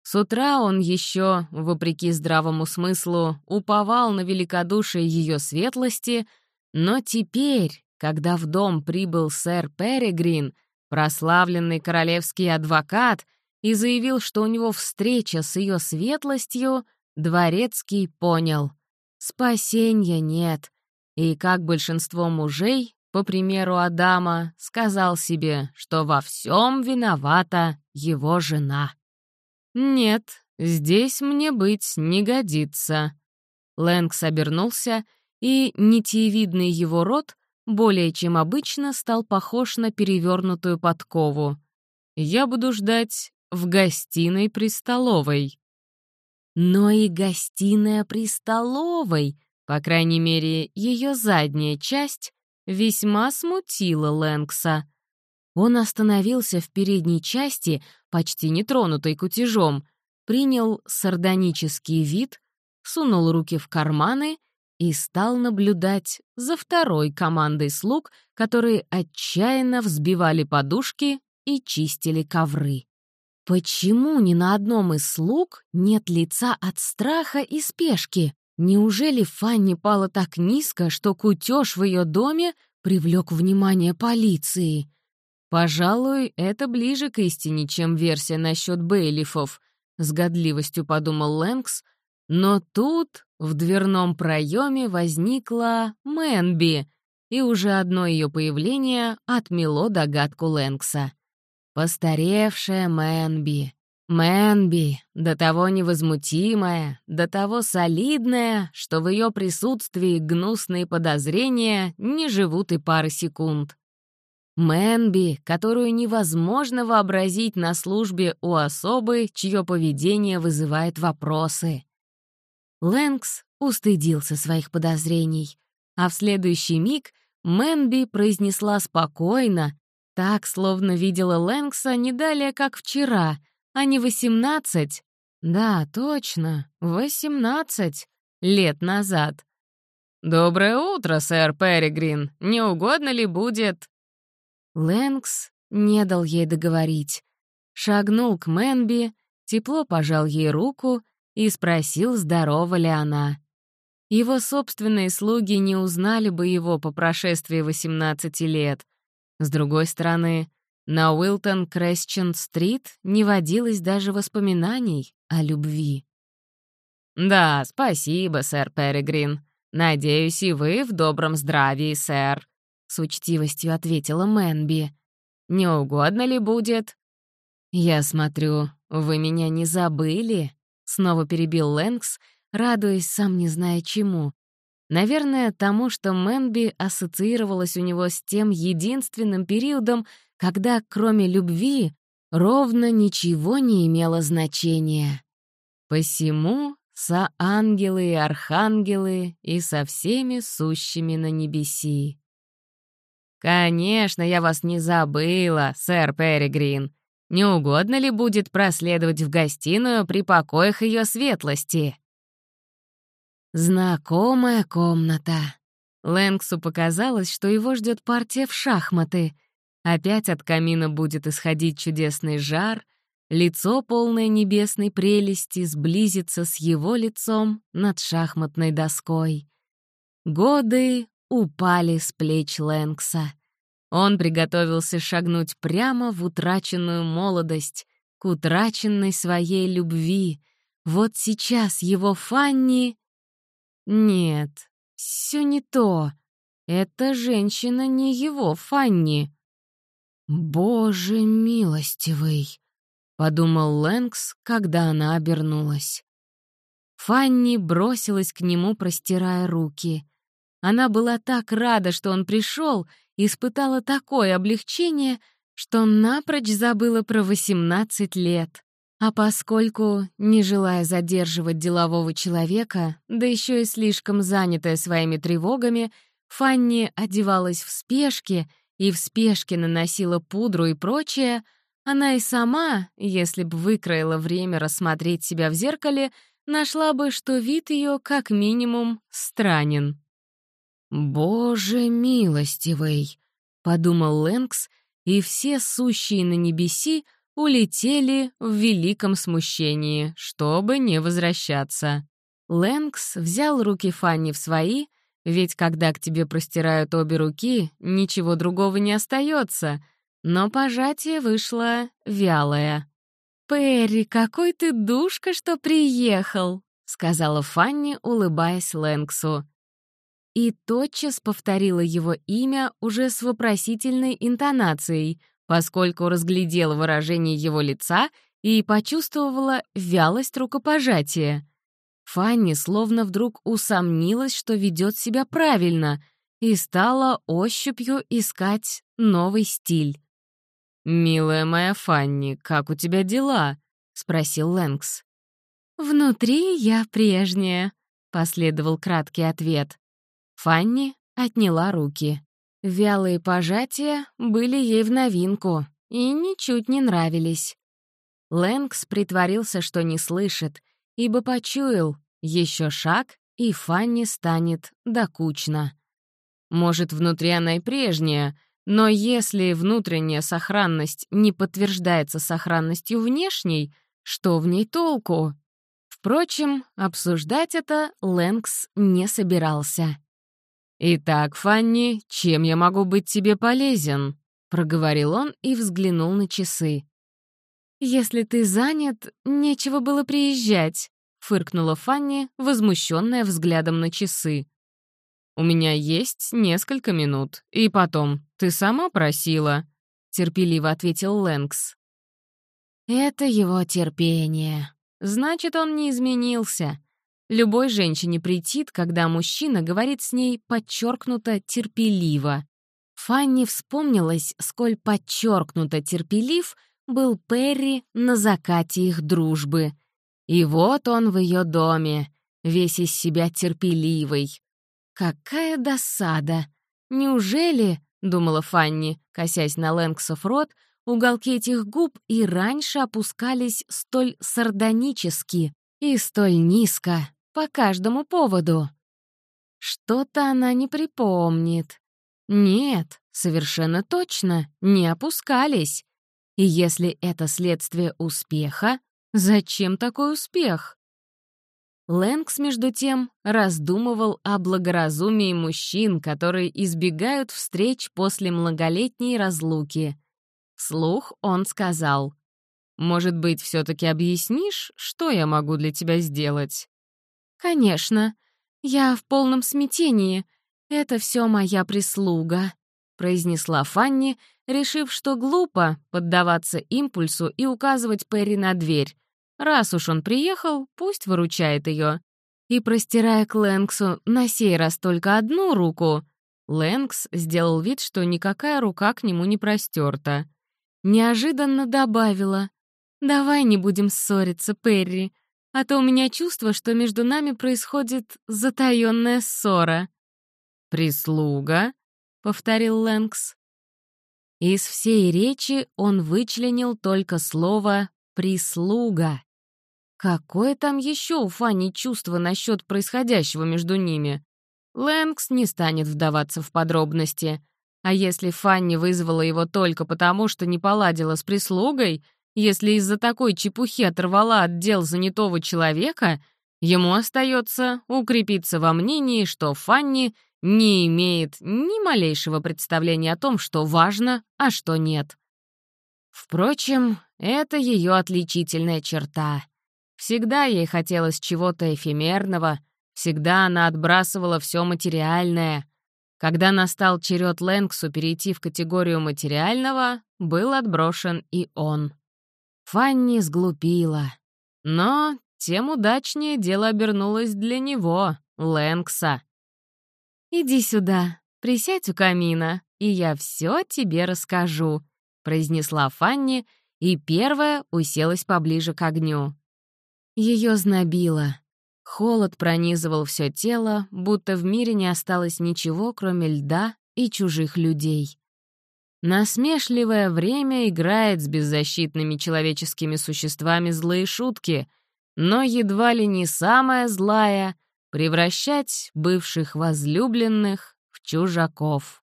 С утра он еще, вопреки здравому смыслу, уповал на великодушие ее светлости — но теперь, когда в дом прибыл сэр Перегрин, прославленный королевский адвокат, и заявил, что у него встреча с ее светлостью, дворецкий понял — спасения нет, и, как большинство мужей, по примеру Адама, сказал себе, что во всем виновата его жена. «Нет, здесь мне быть не годится». Лэнкс обернулся и нитиевидный его рот более чем обычно стал похож на перевернутую подкову. «Я буду ждать в гостиной при столовой». Но и гостиная при столовой, по крайней мере, ее задняя часть, весьма смутила Лэнкса. Он остановился в передней части, почти нетронутой кутежом, принял сардонический вид, сунул руки в карманы и стал наблюдать за второй командой слуг, которые отчаянно взбивали подушки и чистили ковры. Почему ни на одном из слуг нет лица от страха и спешки? Неужели Фанни пала так низко, что кутеж в ее доме привлек внимание полиции? Пожалуй, это ближе к истине, чем версия насчет бейлифов, с годливостью подумал Лэнкс, но тут в дверном проеме возникла Мэнби, и уже одно ее появление отмело догадку Лэнкса. Постаревшая Мэнби. Мэнби, до того невозмутимая, до того солидная, что в ее присутствии гнусные подозрения не живут и пары секунд. Мэнби, которую невозможно вообразить на службе у особы, чье поведение вызывает вопросы. Лэнкс устыдился своих подозрений, а в следующий миг Мэнби произнесла спокойно, так, словно видела Лэнкса не далее, как вчера, а не восемнадцать. Да, точно, восемнадцать лет назад. «Доброе утро, сэр Перегрин. Не угодно ли будет...» Лэнкс не дал ей договорить. Шагнул к Мэнби, тепло пожал ей руку и спросил, здорова ли она. его собственные слуги не узнали бы его по прошествии 18 лет. С другой стороны, на Уилтон Кресчен-стрит не водилось даже воспоминаний о любви. «Да, спасибо, сэр Перегрин. Надеюсь, и вы в добром здравии, сэр», — с учтивостью ответила Мэнби. «Не угодно ли будет?» «Я смотрю, вы меня не забыли?» — снова перебил Лэнкс, радуясь сам не зная чему. Наверное, тому, что Мэнби ассоциировалась у него с тем единственным периодом, когда, кроме любви, ровно ничего не имело значения. Посему со ангелы и архангелы и со всеми сущими на небеси. «Конечно, я вас не забыла, сэр Перегрин. Не угодно ли будет проследовать в гостиную при покоях ее светлости?» Знакомая комната. Лэнксу показалось, что его ждет партия в шахматы. Опять от камина будет исходить чудесный жар — Лицо, полное небесной прелести, сблизится с его лицом над шахматной доской. Годы упали с плеч Лэнкса. Он приготовился шагнуть прямо в утраченную молодость, к утраченной своей любви. Вот сейчас его Фанни... Нет, все не то. Эта женщина не его Фанни. Боже милостивый! — подумал Лэнкс, когда она обернулась. Фанни бросилась к нему, простирая руки. Она была так рада, что он пришел, испытала такое облегчение, что напрочь забыла про 18 лет. А поскольку, не желая задерживать делового человека, да еще и слишком занятая своими тревогами, Фанни одевалась в спешке и в спешке наносила пудру и прочее — она и сама, если бы выкроила время рассмотреть себя в зеркале, нашла бы, что вид ее как минимум странен. «Боже милостивый!» — подумал Лэнкс, и все сущие на небеси улетели в великом смущении, чтобы не возвращаться. Лэнкс взял руки Фанни в свои, ведь когда к тебе простирают обе руки, ничего другого не остается — но пожатие вышло вялое. «Перри, какой ты душка, что приехал!» — сказала Фанни, улыбаясь Лэнксу. И тотчас повторила его имя уже с вопросительной интонацией, поскольку разглядела выражение его лица и почувствовала вялость рукопожатия. Фанни словно вдруг усомнилась, что ведет себя правильно, и стала ощупью искать новый стиль. «Милая моя Фанни, как у тебя дела?» — спросил Лэнкс. «Внутри я прежняя», — последовал краткий ответ. Фанни отняла руки. Вялые пожатия были ей в новинку и ничуть не нравились. Лэнкс притворился, что не слышит, ибо почуял, еще шаг, и Фанни станет докучно. Может, внутри она и прежняя, но если внутренняя сохранность не подтверждается сохранностью внешней, что в ней толку? Впрочем, обсуждать это Лэнкс не собирался. «Итак, Фанни, чем я могу быть тебе полезен?» — проговорил он и взглянул на часы. «Если ты занят, нечего было приезжать», — фыркнула Фанни, возмущенная взглядом на часы. «У меня есть несколько минут. И потом, ты сама просила», — терпеливо ответил Лэнкс. «Это его терпение. Значит, он не изменился. Любой женщине претит, когда мужчина говорит с ней подчеркнуто терпеливо. Фанни вспомнилась, сколь подчеркнуто терпелив был Перри на закате их дружбы. И вот он в ее доме, весь из себя терпеливый. «Какая досада! Неужели, — думала Фанни, косясь на Лэнксов рот, уголки этих губ и раньше опускались столь сардонически и столь низко, по каждому поводу? Что-то она не припомнит. Нет, совершенно точно, не опускались. И если это следствие успеха, зачем такой успех? Лэнкс, между тем, раздумывал о благоразумии мужчин, которые избегают встреч после многолетней разлуки. Вслух он сказал, «Может быть, все таки объяснишь, что я могу для тебя сделать?» «Конечно. Я в полном смятении. Это все моя прислуга», — произнесла Фанни, решив, что глупо поддаваться импульсу и указывать Перри на дверь. Раз уж он приехал, пусть выручает ее. И, простирая к Лэнксу на сей раз только одну руку, Лэнкс сделал вид, что никакая рука к нему не простерта. Неожиданно добавила, «Давай не будем ссориться, Перри, а то у меня чувство, что между нами происходит затаённая ссора». «Прислуга», — повторил Лэнкс. Из всей речи он вычленил только слово «прислуга». Какое там еще у Фанни чувство насчет происходящего между ними? Лэнкс не станет вдаваться в подробности. А если Фанни вызвала его только потому, что не поладила с прислугой, если из-за такой чепухи оторвала от дел занятого человека, ему остается укрепиться во мнении, что Фанни не имеет ни малейшего представления о том, что важно, а что нет. Впрочем, это ее отличительная черта — Всегда ей хотелось чего-то эфемерного, всегда она отбрасывала все материальное. Когда настал черед Лэнксу перейти в категорию материального, был отброшен и он. Фанни сглупила. Но тем удачнее дело обернулось для него, Лэнкса. «Иди сюда, присядь у камина, и я все тебе расскажу», — произнесла Фанни, и первая уселась поближе к огню. Ее знобило. Холод пронизывал все тело, будто в мире не осталось ничего, кроме льда и чужих людей. Насмешливое время играет с беззащитными человеческими существами злые шутки, но едва ли не самая злая — превращать бывших возлюбленных в чужаков.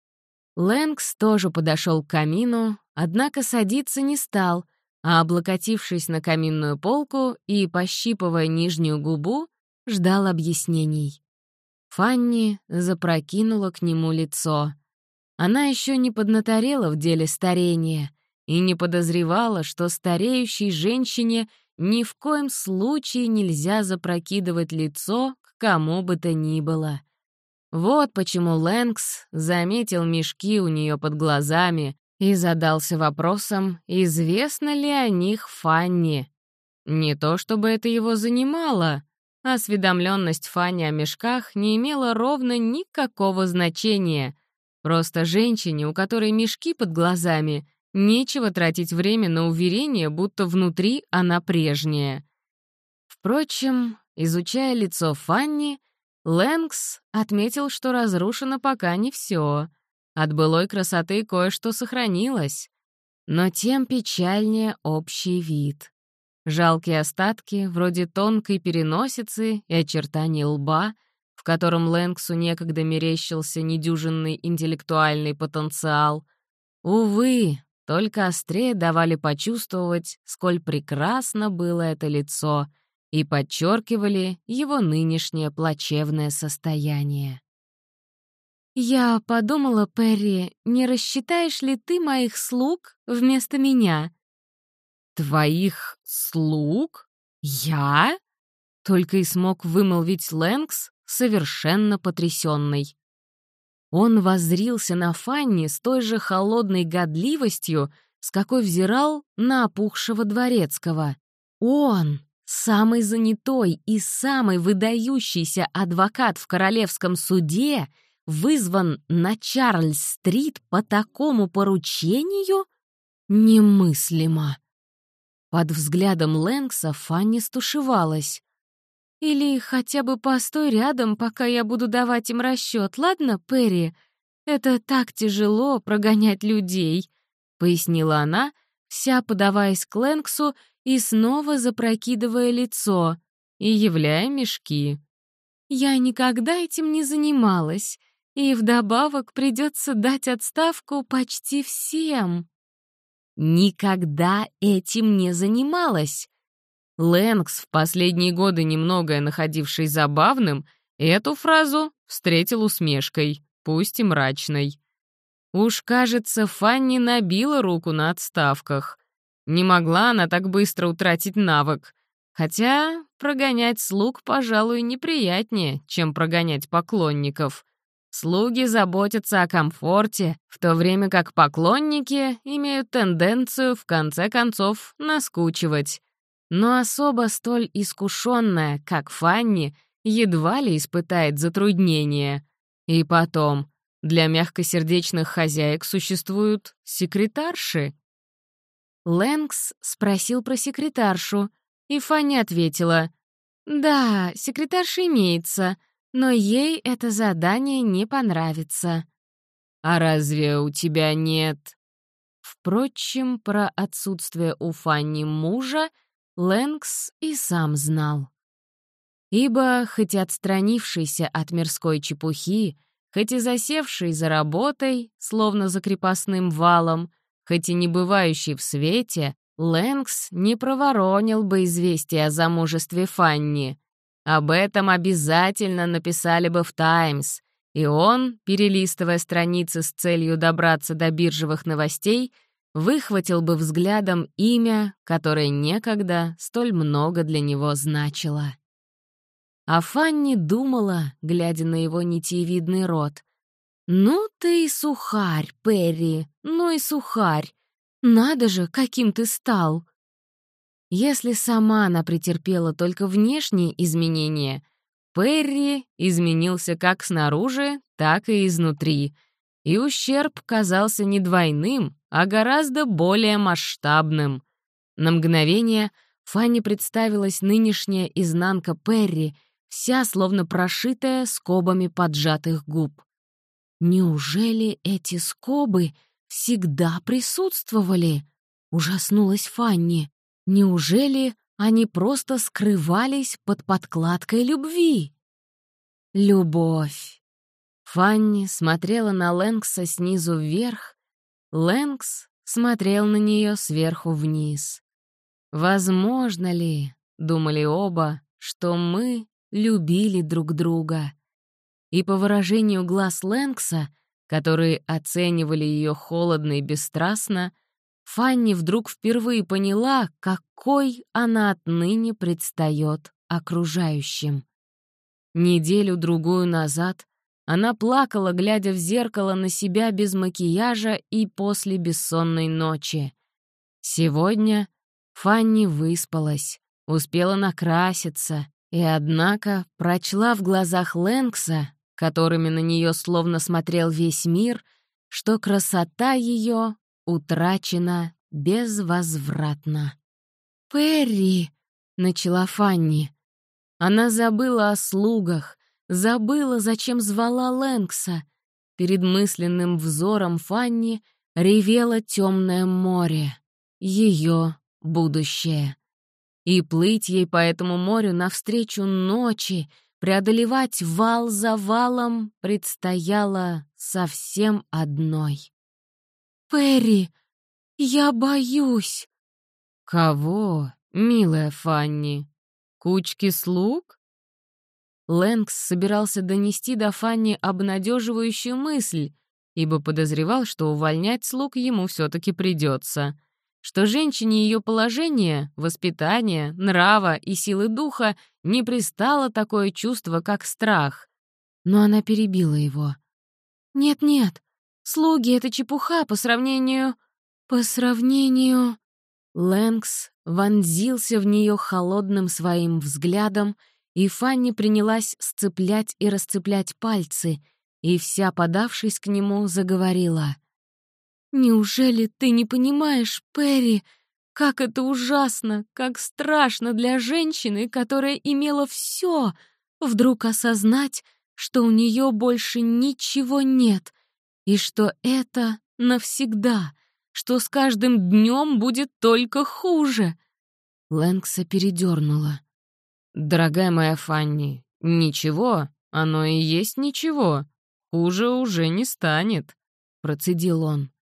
Лэнкс тоже подошел к камину, однако садиться не стал — а, облокотившись на каминную полку и пощипывая нижнюю губу, ждал объяснений. Фанни запрокинула к нему лицо. Она еще не поднаторела в деле старения и не подозревала, что стареющей женщине ни в коем случае нельзя запрокидывать лицо кому бы то ни было. Вот почему Лэнкс заметил мешки у нее под глазами, и задался вопросом, известно ли о них Фанни. Не то чтобы это его занимало, осведомленность Фанни о мешках не имела ровно никакого значения. Просто женщине, у которой мешки под глазами, нечего тратить время на уверение, будто внутри она прежняя. Впрочем, изучая лицо Фанни, Лэнкс отметил, что разрушено пока не все — от былой красоты кое-что сохранилось, но тем печальнее общий вид. Жалкие остатки, вроде тонкой переносицы и очертаний лба, в котором Лэнксу некогда мерещился недюжинный интеллектуальный потенциал, увы, только острее давали почувствовать, сколь прекрасно было это лицо и подчеркивали его нынешнее плачевное состояние. «Я подумала, Перри, не рассчитаешь ли ты моих слуг вместо меня?» «Твоих слуг? Я?» Только и смог вымолвить Лэнкс, совершенно потрясенный. Он воззрился на Фанни с той же холодной годливостью, с какой взирал на опухшего дворецкого. Он, самый занятой и самый выдающийся адвокат в королевском суде, вызван на Чарльз-стрит по такому поручению? Немыслимо. Под взглядом Лэнкса Фанни стушевалась. «Или хотя бы постой рядом, пока я буду давать им расчет, ладно, Перри? Это так тяжело прогонять людей», — пояснила она, вся подаваясь к Лэнксу и снова запрокидывая лицо и являя мешки. «Я никогда этим не занималась. И вдобавок придется дать отставку почти всем. Никогда этим не занималась. Лэнкс, в последние годы немногое находивший забавным, эту фразу встретил усмешкой, пусть и мрачной. Уж, кажется, Фанни набила руку на отставках. Не могла она так быстро утратить навык. Хотя прогонять слуг, пожалуй, неприятнее, чем прогонять поклонников. Слуги заботятся о комфорте, в то время как поклонники имеют тенденцию, в конце концов, наскучивать. Но особо столь искушенная, как Фанни, едва ли испытает затруднения. И потом, для мягкосердечных хозяек существуют секретарши. Лэнкс спросил про секретаршу, и Фанни ответила, «Да, секретарша имеется, но ей это задание не понравится». «А разве у тебя нет...» Впрочем, про отсутствие у Фанни мужа Лэнкс и сам знал. Ибо, хоть отстранившийся от мирской чепухи, хоть и засевший за работой, словно за крепостным валом, хоть и не бывающий в свете, Лэнкс не проворонил бы известие о замужестве Фанни. Об этом обязательно написали бы в «Таймс», и он, перелистывая страницы с целью добраться до биржевых новостей, выхватил бы взглядом имя, которое некогда столь много для него значило. А Фанни думала, глядя на его нитиевидный рот, «Ну ты и сухарь, Перри, ну и сухарь! Надо же, каким ты стал!» Если сама она претерпела только внешние изменения, Перри изменился как снаружи, так и изнутри, и ущерб казался не двойным, а гораздо более масштабным. На мгновение Фанни представилась нынешняя изнанка Перри, вся словно прошитая скобами поджатых губ. Неужели эти скобы всегда присутствовали? Ужаснулась Фанни. Неужели они просто скрывались под подкладкой любви? Любовь. Фанни смотрела на Лэнкса снизу вверх, Лэнкс смотрел на нее сверху вниз. «Возможно ли, — думали оба, — что мы любили друг друга?» И по выражению глаз Лэнкса, которые оценивали ее холодно и бесстрастно, Фанни вдруг впервые поняла, какой она отныне предстает окружающим. Неделю-другую назад она плакала, глядя в зеркало на себя без макияжа и после бессонной ночи. Сегодня Фанни выспалась, успела накраситься, и, однако, прочла в глазах Лэнкса, которыми на нее словно смотрел весь мир, что красота ее утрачена безвозвратно. «Перри!» — начала Фанни. Она забыла о слугах, забыла, зачем звала Лэнкса. Перед мысленным взором Фанни ревело темное море, ее будущее. И плыть ей по этому морю навстречу ночи, преодолевать вал за валом предстояло совсем одной. «Перри, я боюсь!» «Кого, милая Фанни? Кучки слуг?» Лэнкс собирался донести до Фанни обнадеживающую мысль, ибо подозревал, что увольнять слуг ему все-таки придется, что женщине ее положение, воспитание, нрава и силы духа не пристало такое чувство, как страх. Но она перебила его. «Нет-нет, слуги — это чепуха по сравнению... по сравнению...» Лэнкс вонзился в нее холодным своим взглядом — и Фанни принялась сцеплять и расцеплять пальцы, и вся, подавшись к нему, заговорила. «Неужели ты не понимаешь, Перри, как это ужасно, как страшно для женщины, которая имела все, вдруг осознать, что у нее больше ничего нет, и что это навсегда, что с каждым днем будет только хуже?» Лэнкса передернула. «Дорогая моя Фанни, ничего, оно и есть ничего. Хуже уже не станет», — процедил он.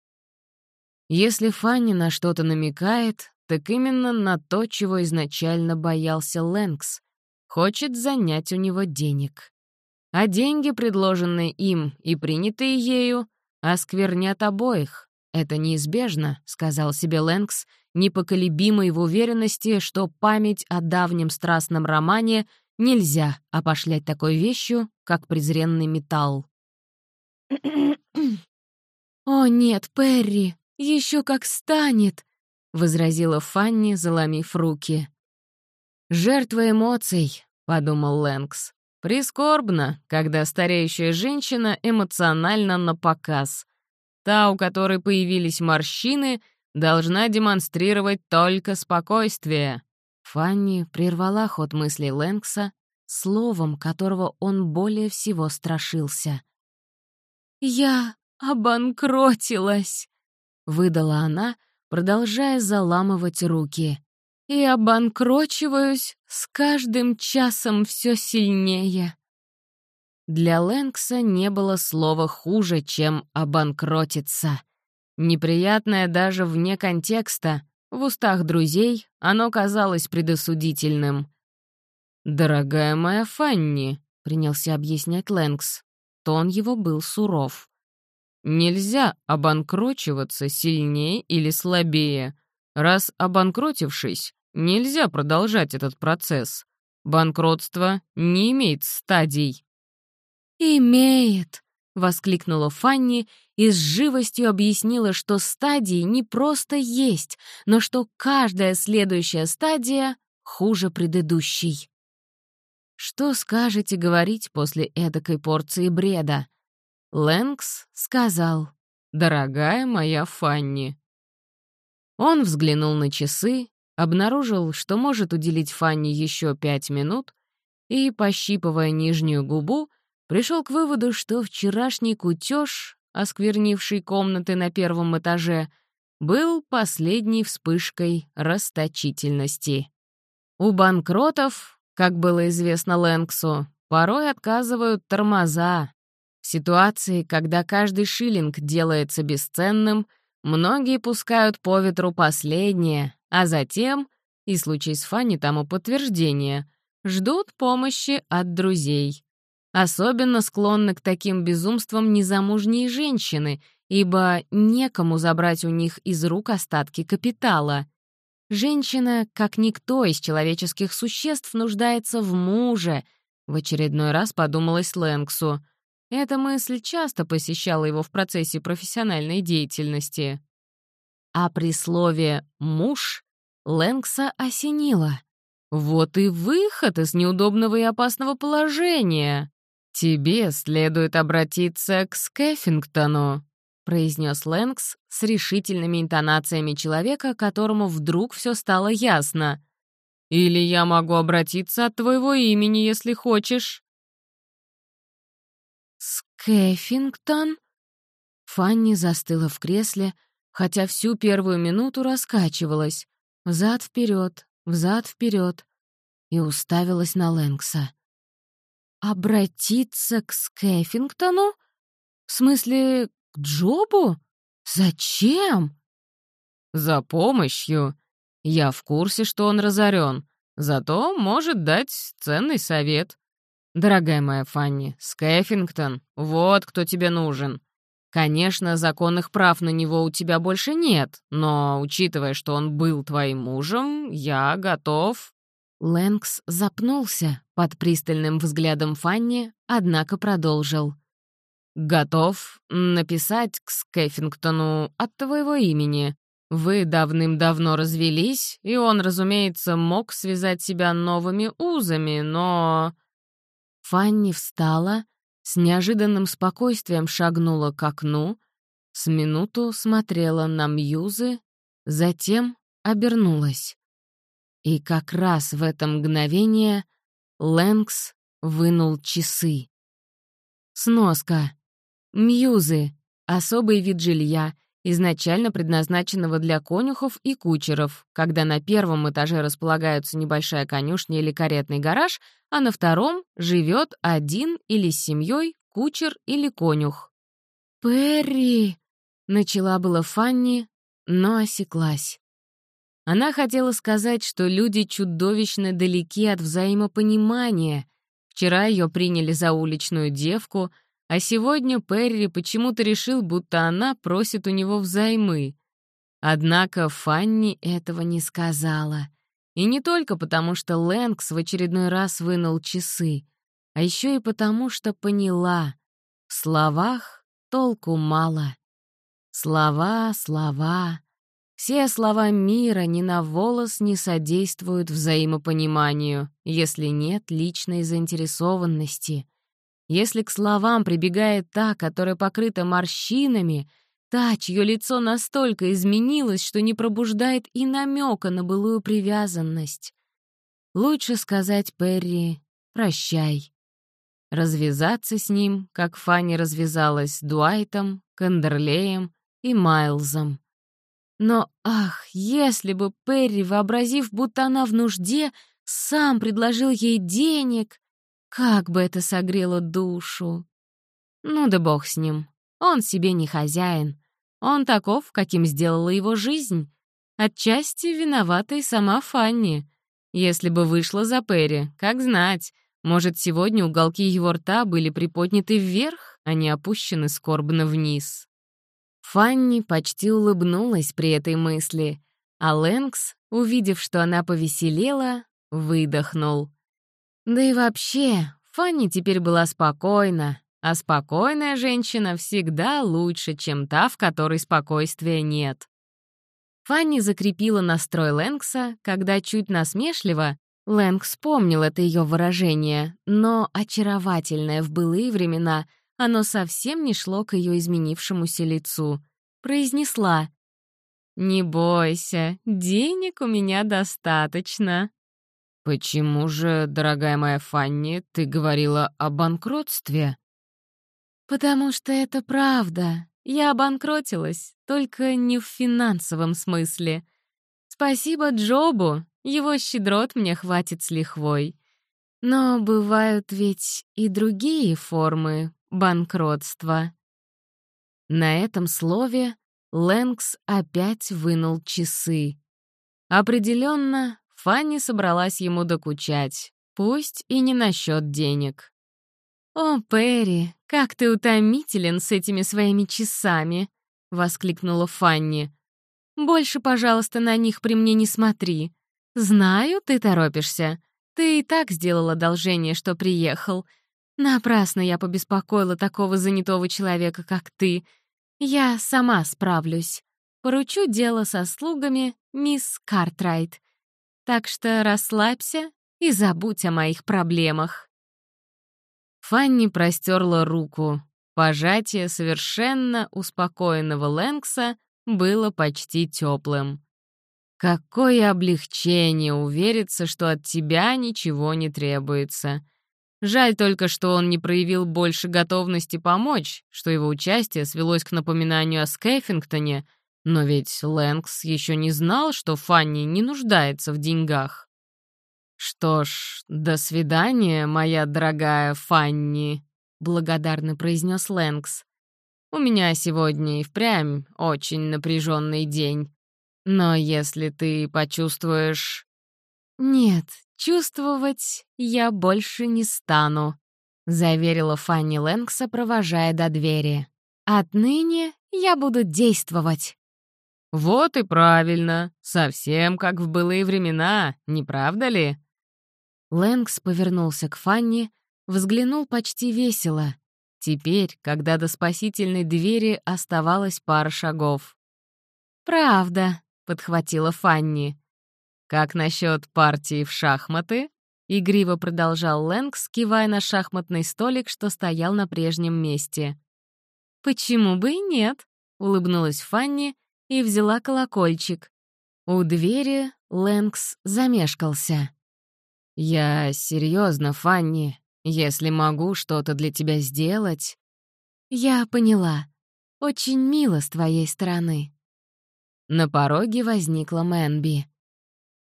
Если Фанни на что-то намекает, так именно на то, чего изначально боялся Лэнкс. Хочет занять у него денег. А деньги, предложенные им и принятые ею, осквернят обоих. «Это неизбежно», — сказал себе Лэнкс, непоколебимый в уверенности, что память о давнем страстном романе нельзя опошлять такой вещью, как презренный металл. «О нет, Перри, еще как станет!» — возразила Фанни, заломив руки. «Жертва эмоций», — подумал Лэнкс. «Прискорбно, когда стареющая женщина эмоционально напоказ. Та, у которой появились морщины, должна демонстрировать только спокойствие». Фанни прервала ход мыслей Лэнкса словом, которого он более всего страшился. «Я обанкротилась», — выдала она, продолжая заламывать руки. «И обанкрочиваюсь с каждым часом все сильнее». Для Лэнкса не было слова хуже, чем «обанкротиться». Неприятное даже вне контекста, в устах друзей оно казалось предосудительным. «Дорогая моя Фанни», — принялся объяснять Лэнкс. Тон его был суров. «Нельзя обанкрочиваться сильнее или слабее. Раз обанкротившись, нельзя продолжать этот процесс. Банкротство не имеет стадий». «Имеет», — воскликнула Фанни и с живостью объяснила, что стадии не просто есть, но что каждая следующая стадия хуже предыдущей. Что скажете говорить после эдакой порции бреда? Лэнкс сказал, «Дорогая моя Фанни». Он взглянул на часы, обнаружил, что может уделить Фанни еще пять минут, и, пощипывая нижнюю губу, пришел к выводу, что вчерашний кутеж, осквернивший комнаты на первом этаже, был последней вспышкой расточительности. У банкротов как было известно Лэнксу, порой отказывают тормоза. Ситуации, когда каждый шиллинг делается бесценным, многие пускают по ветру последнее, а затем, и случай с Фанни тому подтверждение, ждут помощи от друзей. Особенно склонны к таким безумствам незамужние женщины, ибо некому забрать у них из рук остатки капитала. Женщина, как никто из человеческих существ, нуждается в муже. В очередной раз подумалось Лэнксу. Эта мысль часто посещала его в процессе профессиональной деятельности. А при слове «муж» Лэнкса осенило. «Вот и выход из неудобного и опасного положения. Тебе следует обратиться к Скеффингтону», — произнес Лэнкс с решительными интонациями человека, которому вдруг все стало ясно. «Или я могу обратиться от твоего имени, если хочешь». «Скеффингтон?» Фанни застыла в кресле, хотя всю первую минуту раскачивалась, взад-вперед, взад-вперед, и уставилась на Лэнкса. «Обратиться к Скеффингтону? В смысле, к Джобу? Зачем? За помощью. Я в курсе, что он разорен, зато может дать ценный совет. Дорогая моя Фанни, Скеффингтон, вот кто тебе нужен. Конечно, законных прав на него у тебя больше нет, но, учитывая, что он был твоим мужем, я готов...» Лэнкс запнулся под пристальным взглядом Фанни, однако продолжил. «Готов написать к Скеффингтону от твоего имени. Вы давным-давно развелись, и он, разумеется, мог связать себя новыми узами, но...» Фанни встала, с неожиданным спокойствием шагнула к окну, с минуту смотрела на Мьюзы, затем обернулась. И как раз в это мгновение Лэнкс вынул часы. Сноска. Мьюзы — особый вид жилья, изначально предназначенного для конюхов и кучеров, когда на первом этаже располагаются небольшая конюшня или каретный гараж, а на втором живет один или с семьей кучер или конюх. «Перри!» — начала была Фанни, но осеклась. Она хотела сказать, что люди чудовищно далеки от взаимопонимания. Вчера ее приняли за уличную девку, а сегодня Перри почему-то решил, будто она просит у него взаймы. Однако Фанни этого не сказала. И не только потому, что Лэнкс в очередной раз вынул часы, а еще и потому, что поняла — в словах толку мало. Слова, слова. Все слова мира ни на волос не содействуют взаимопониманию, если нет личной заинтересованности. Если к словам прибегает та, которая покрыта морщинами, та, чье лицо настолько изменилось, что не пробуждает и намека на былую привязанность. Лучше сказать Перри «прощай». Развязаться с ним, как Фанни развязалась с Дуайтом, Кандерлеем и Майлзом. Но, ах, если бы Перри, вообразив, будто она в нужде, сам предложил ей денег, как бы это согрело душу. Ну да бог с ним, он себе не хозяин. Он таков, каким сделала его жизнь. Отчасти виновата и сама Фанни. Если бы вышла за Перри, как знать, может, сегодня уголки его рта были приподняты вверх, а не опущены скорбно вниз. Фанни почти улыбнулась при этой мысли, а Лэнкс, увидев, что она повеселела, выдохнул. Да и вообще, Фанни теперь была спокойна, а спокойная женщина всегда лучше, чем та, в которой спокойствия нет. Фанни закрепила настрой Лэнкса, когда чуть насмешливо Лэнкс помнил это ее выражение, но очаровательное в былые времена — оно совсем не шло к ее изменившемуся лицу. Произнесла. «Не бойся, денег у меня достаточно». «Почему же, дорогая моя Фанни, ты говорила о банкротстве?» «Потому что это правда. Я обанкротилась, только не в финансовом смысле. Спасибо Джобу, его щедрот мне хватит с лихвой. Но бывают ведь и другие формы банкротства. На этом слове Лэнкс опять вынул часы. Определенно, Фанни собралась ему докучать, пусть и не насчет денег. «О, Перри, как ты утомителен с этими своими часами!» — воскликнула Фанни. «Больше, пожалуйста, на них при мне не смотри. Знаю, ты торопишься. Ты и так сделал одолжение, что приехал, Напрасно я побеспокоила такого занятого человека, как ты. Я сама справлюсь. Поручу дело со слугами мисс Картрайт. Так что расслабься и забудь о моих проблемах». Фанни простерла руку. Пожатие совершенно успокоенного Лэнкса было почти теплым. «Какое облегчение увериться, что от тебя ничего не требуется. Жаль только, что он не проявил больше готовности помочь, что его участие свелось к напоминанию о Скеффингтоне, но ведь Лэнкс еще не знал, что Фанни не нуждается в деньгах. «Что ж, до свидания, моя дорогая Фанни», — благодарно произнес Лэнкс. «У меня сегодня и впрямь очень напряженный день. Но если ты почувствуешь...» «Нет, «Чувствовать я больше не стану», — заверила Фанни Лэнгса, провожая до двери. «Отныне я буду действовать». «Вот и правильно, совсем как в былые времена, не правда ли?» Лэнгс повернулся к Фанни, взглянул почти весело. Теперь, когда до спасительной двери оставалось пара шагов. «Правда», — подхватила Фанни. «Как насчет партии в шахматы?» — игриво продолжал Лэнкс, кивая на шахматный столик, что стоял на прежнем месте. «Почему бы и нет?» — улыбнулась Фанни и взяла колокольчик. У двери Лэнкс замешкался. «Я серьезно, Фанни. Если могу что-то для тебя сделать...» «Я поняла. Очень мило с твоей стороны». На пороге возникла Мэнби.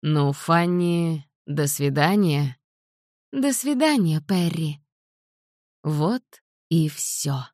«Ну, Фанни, до свидания». «До свидания, Перри». Вот и все.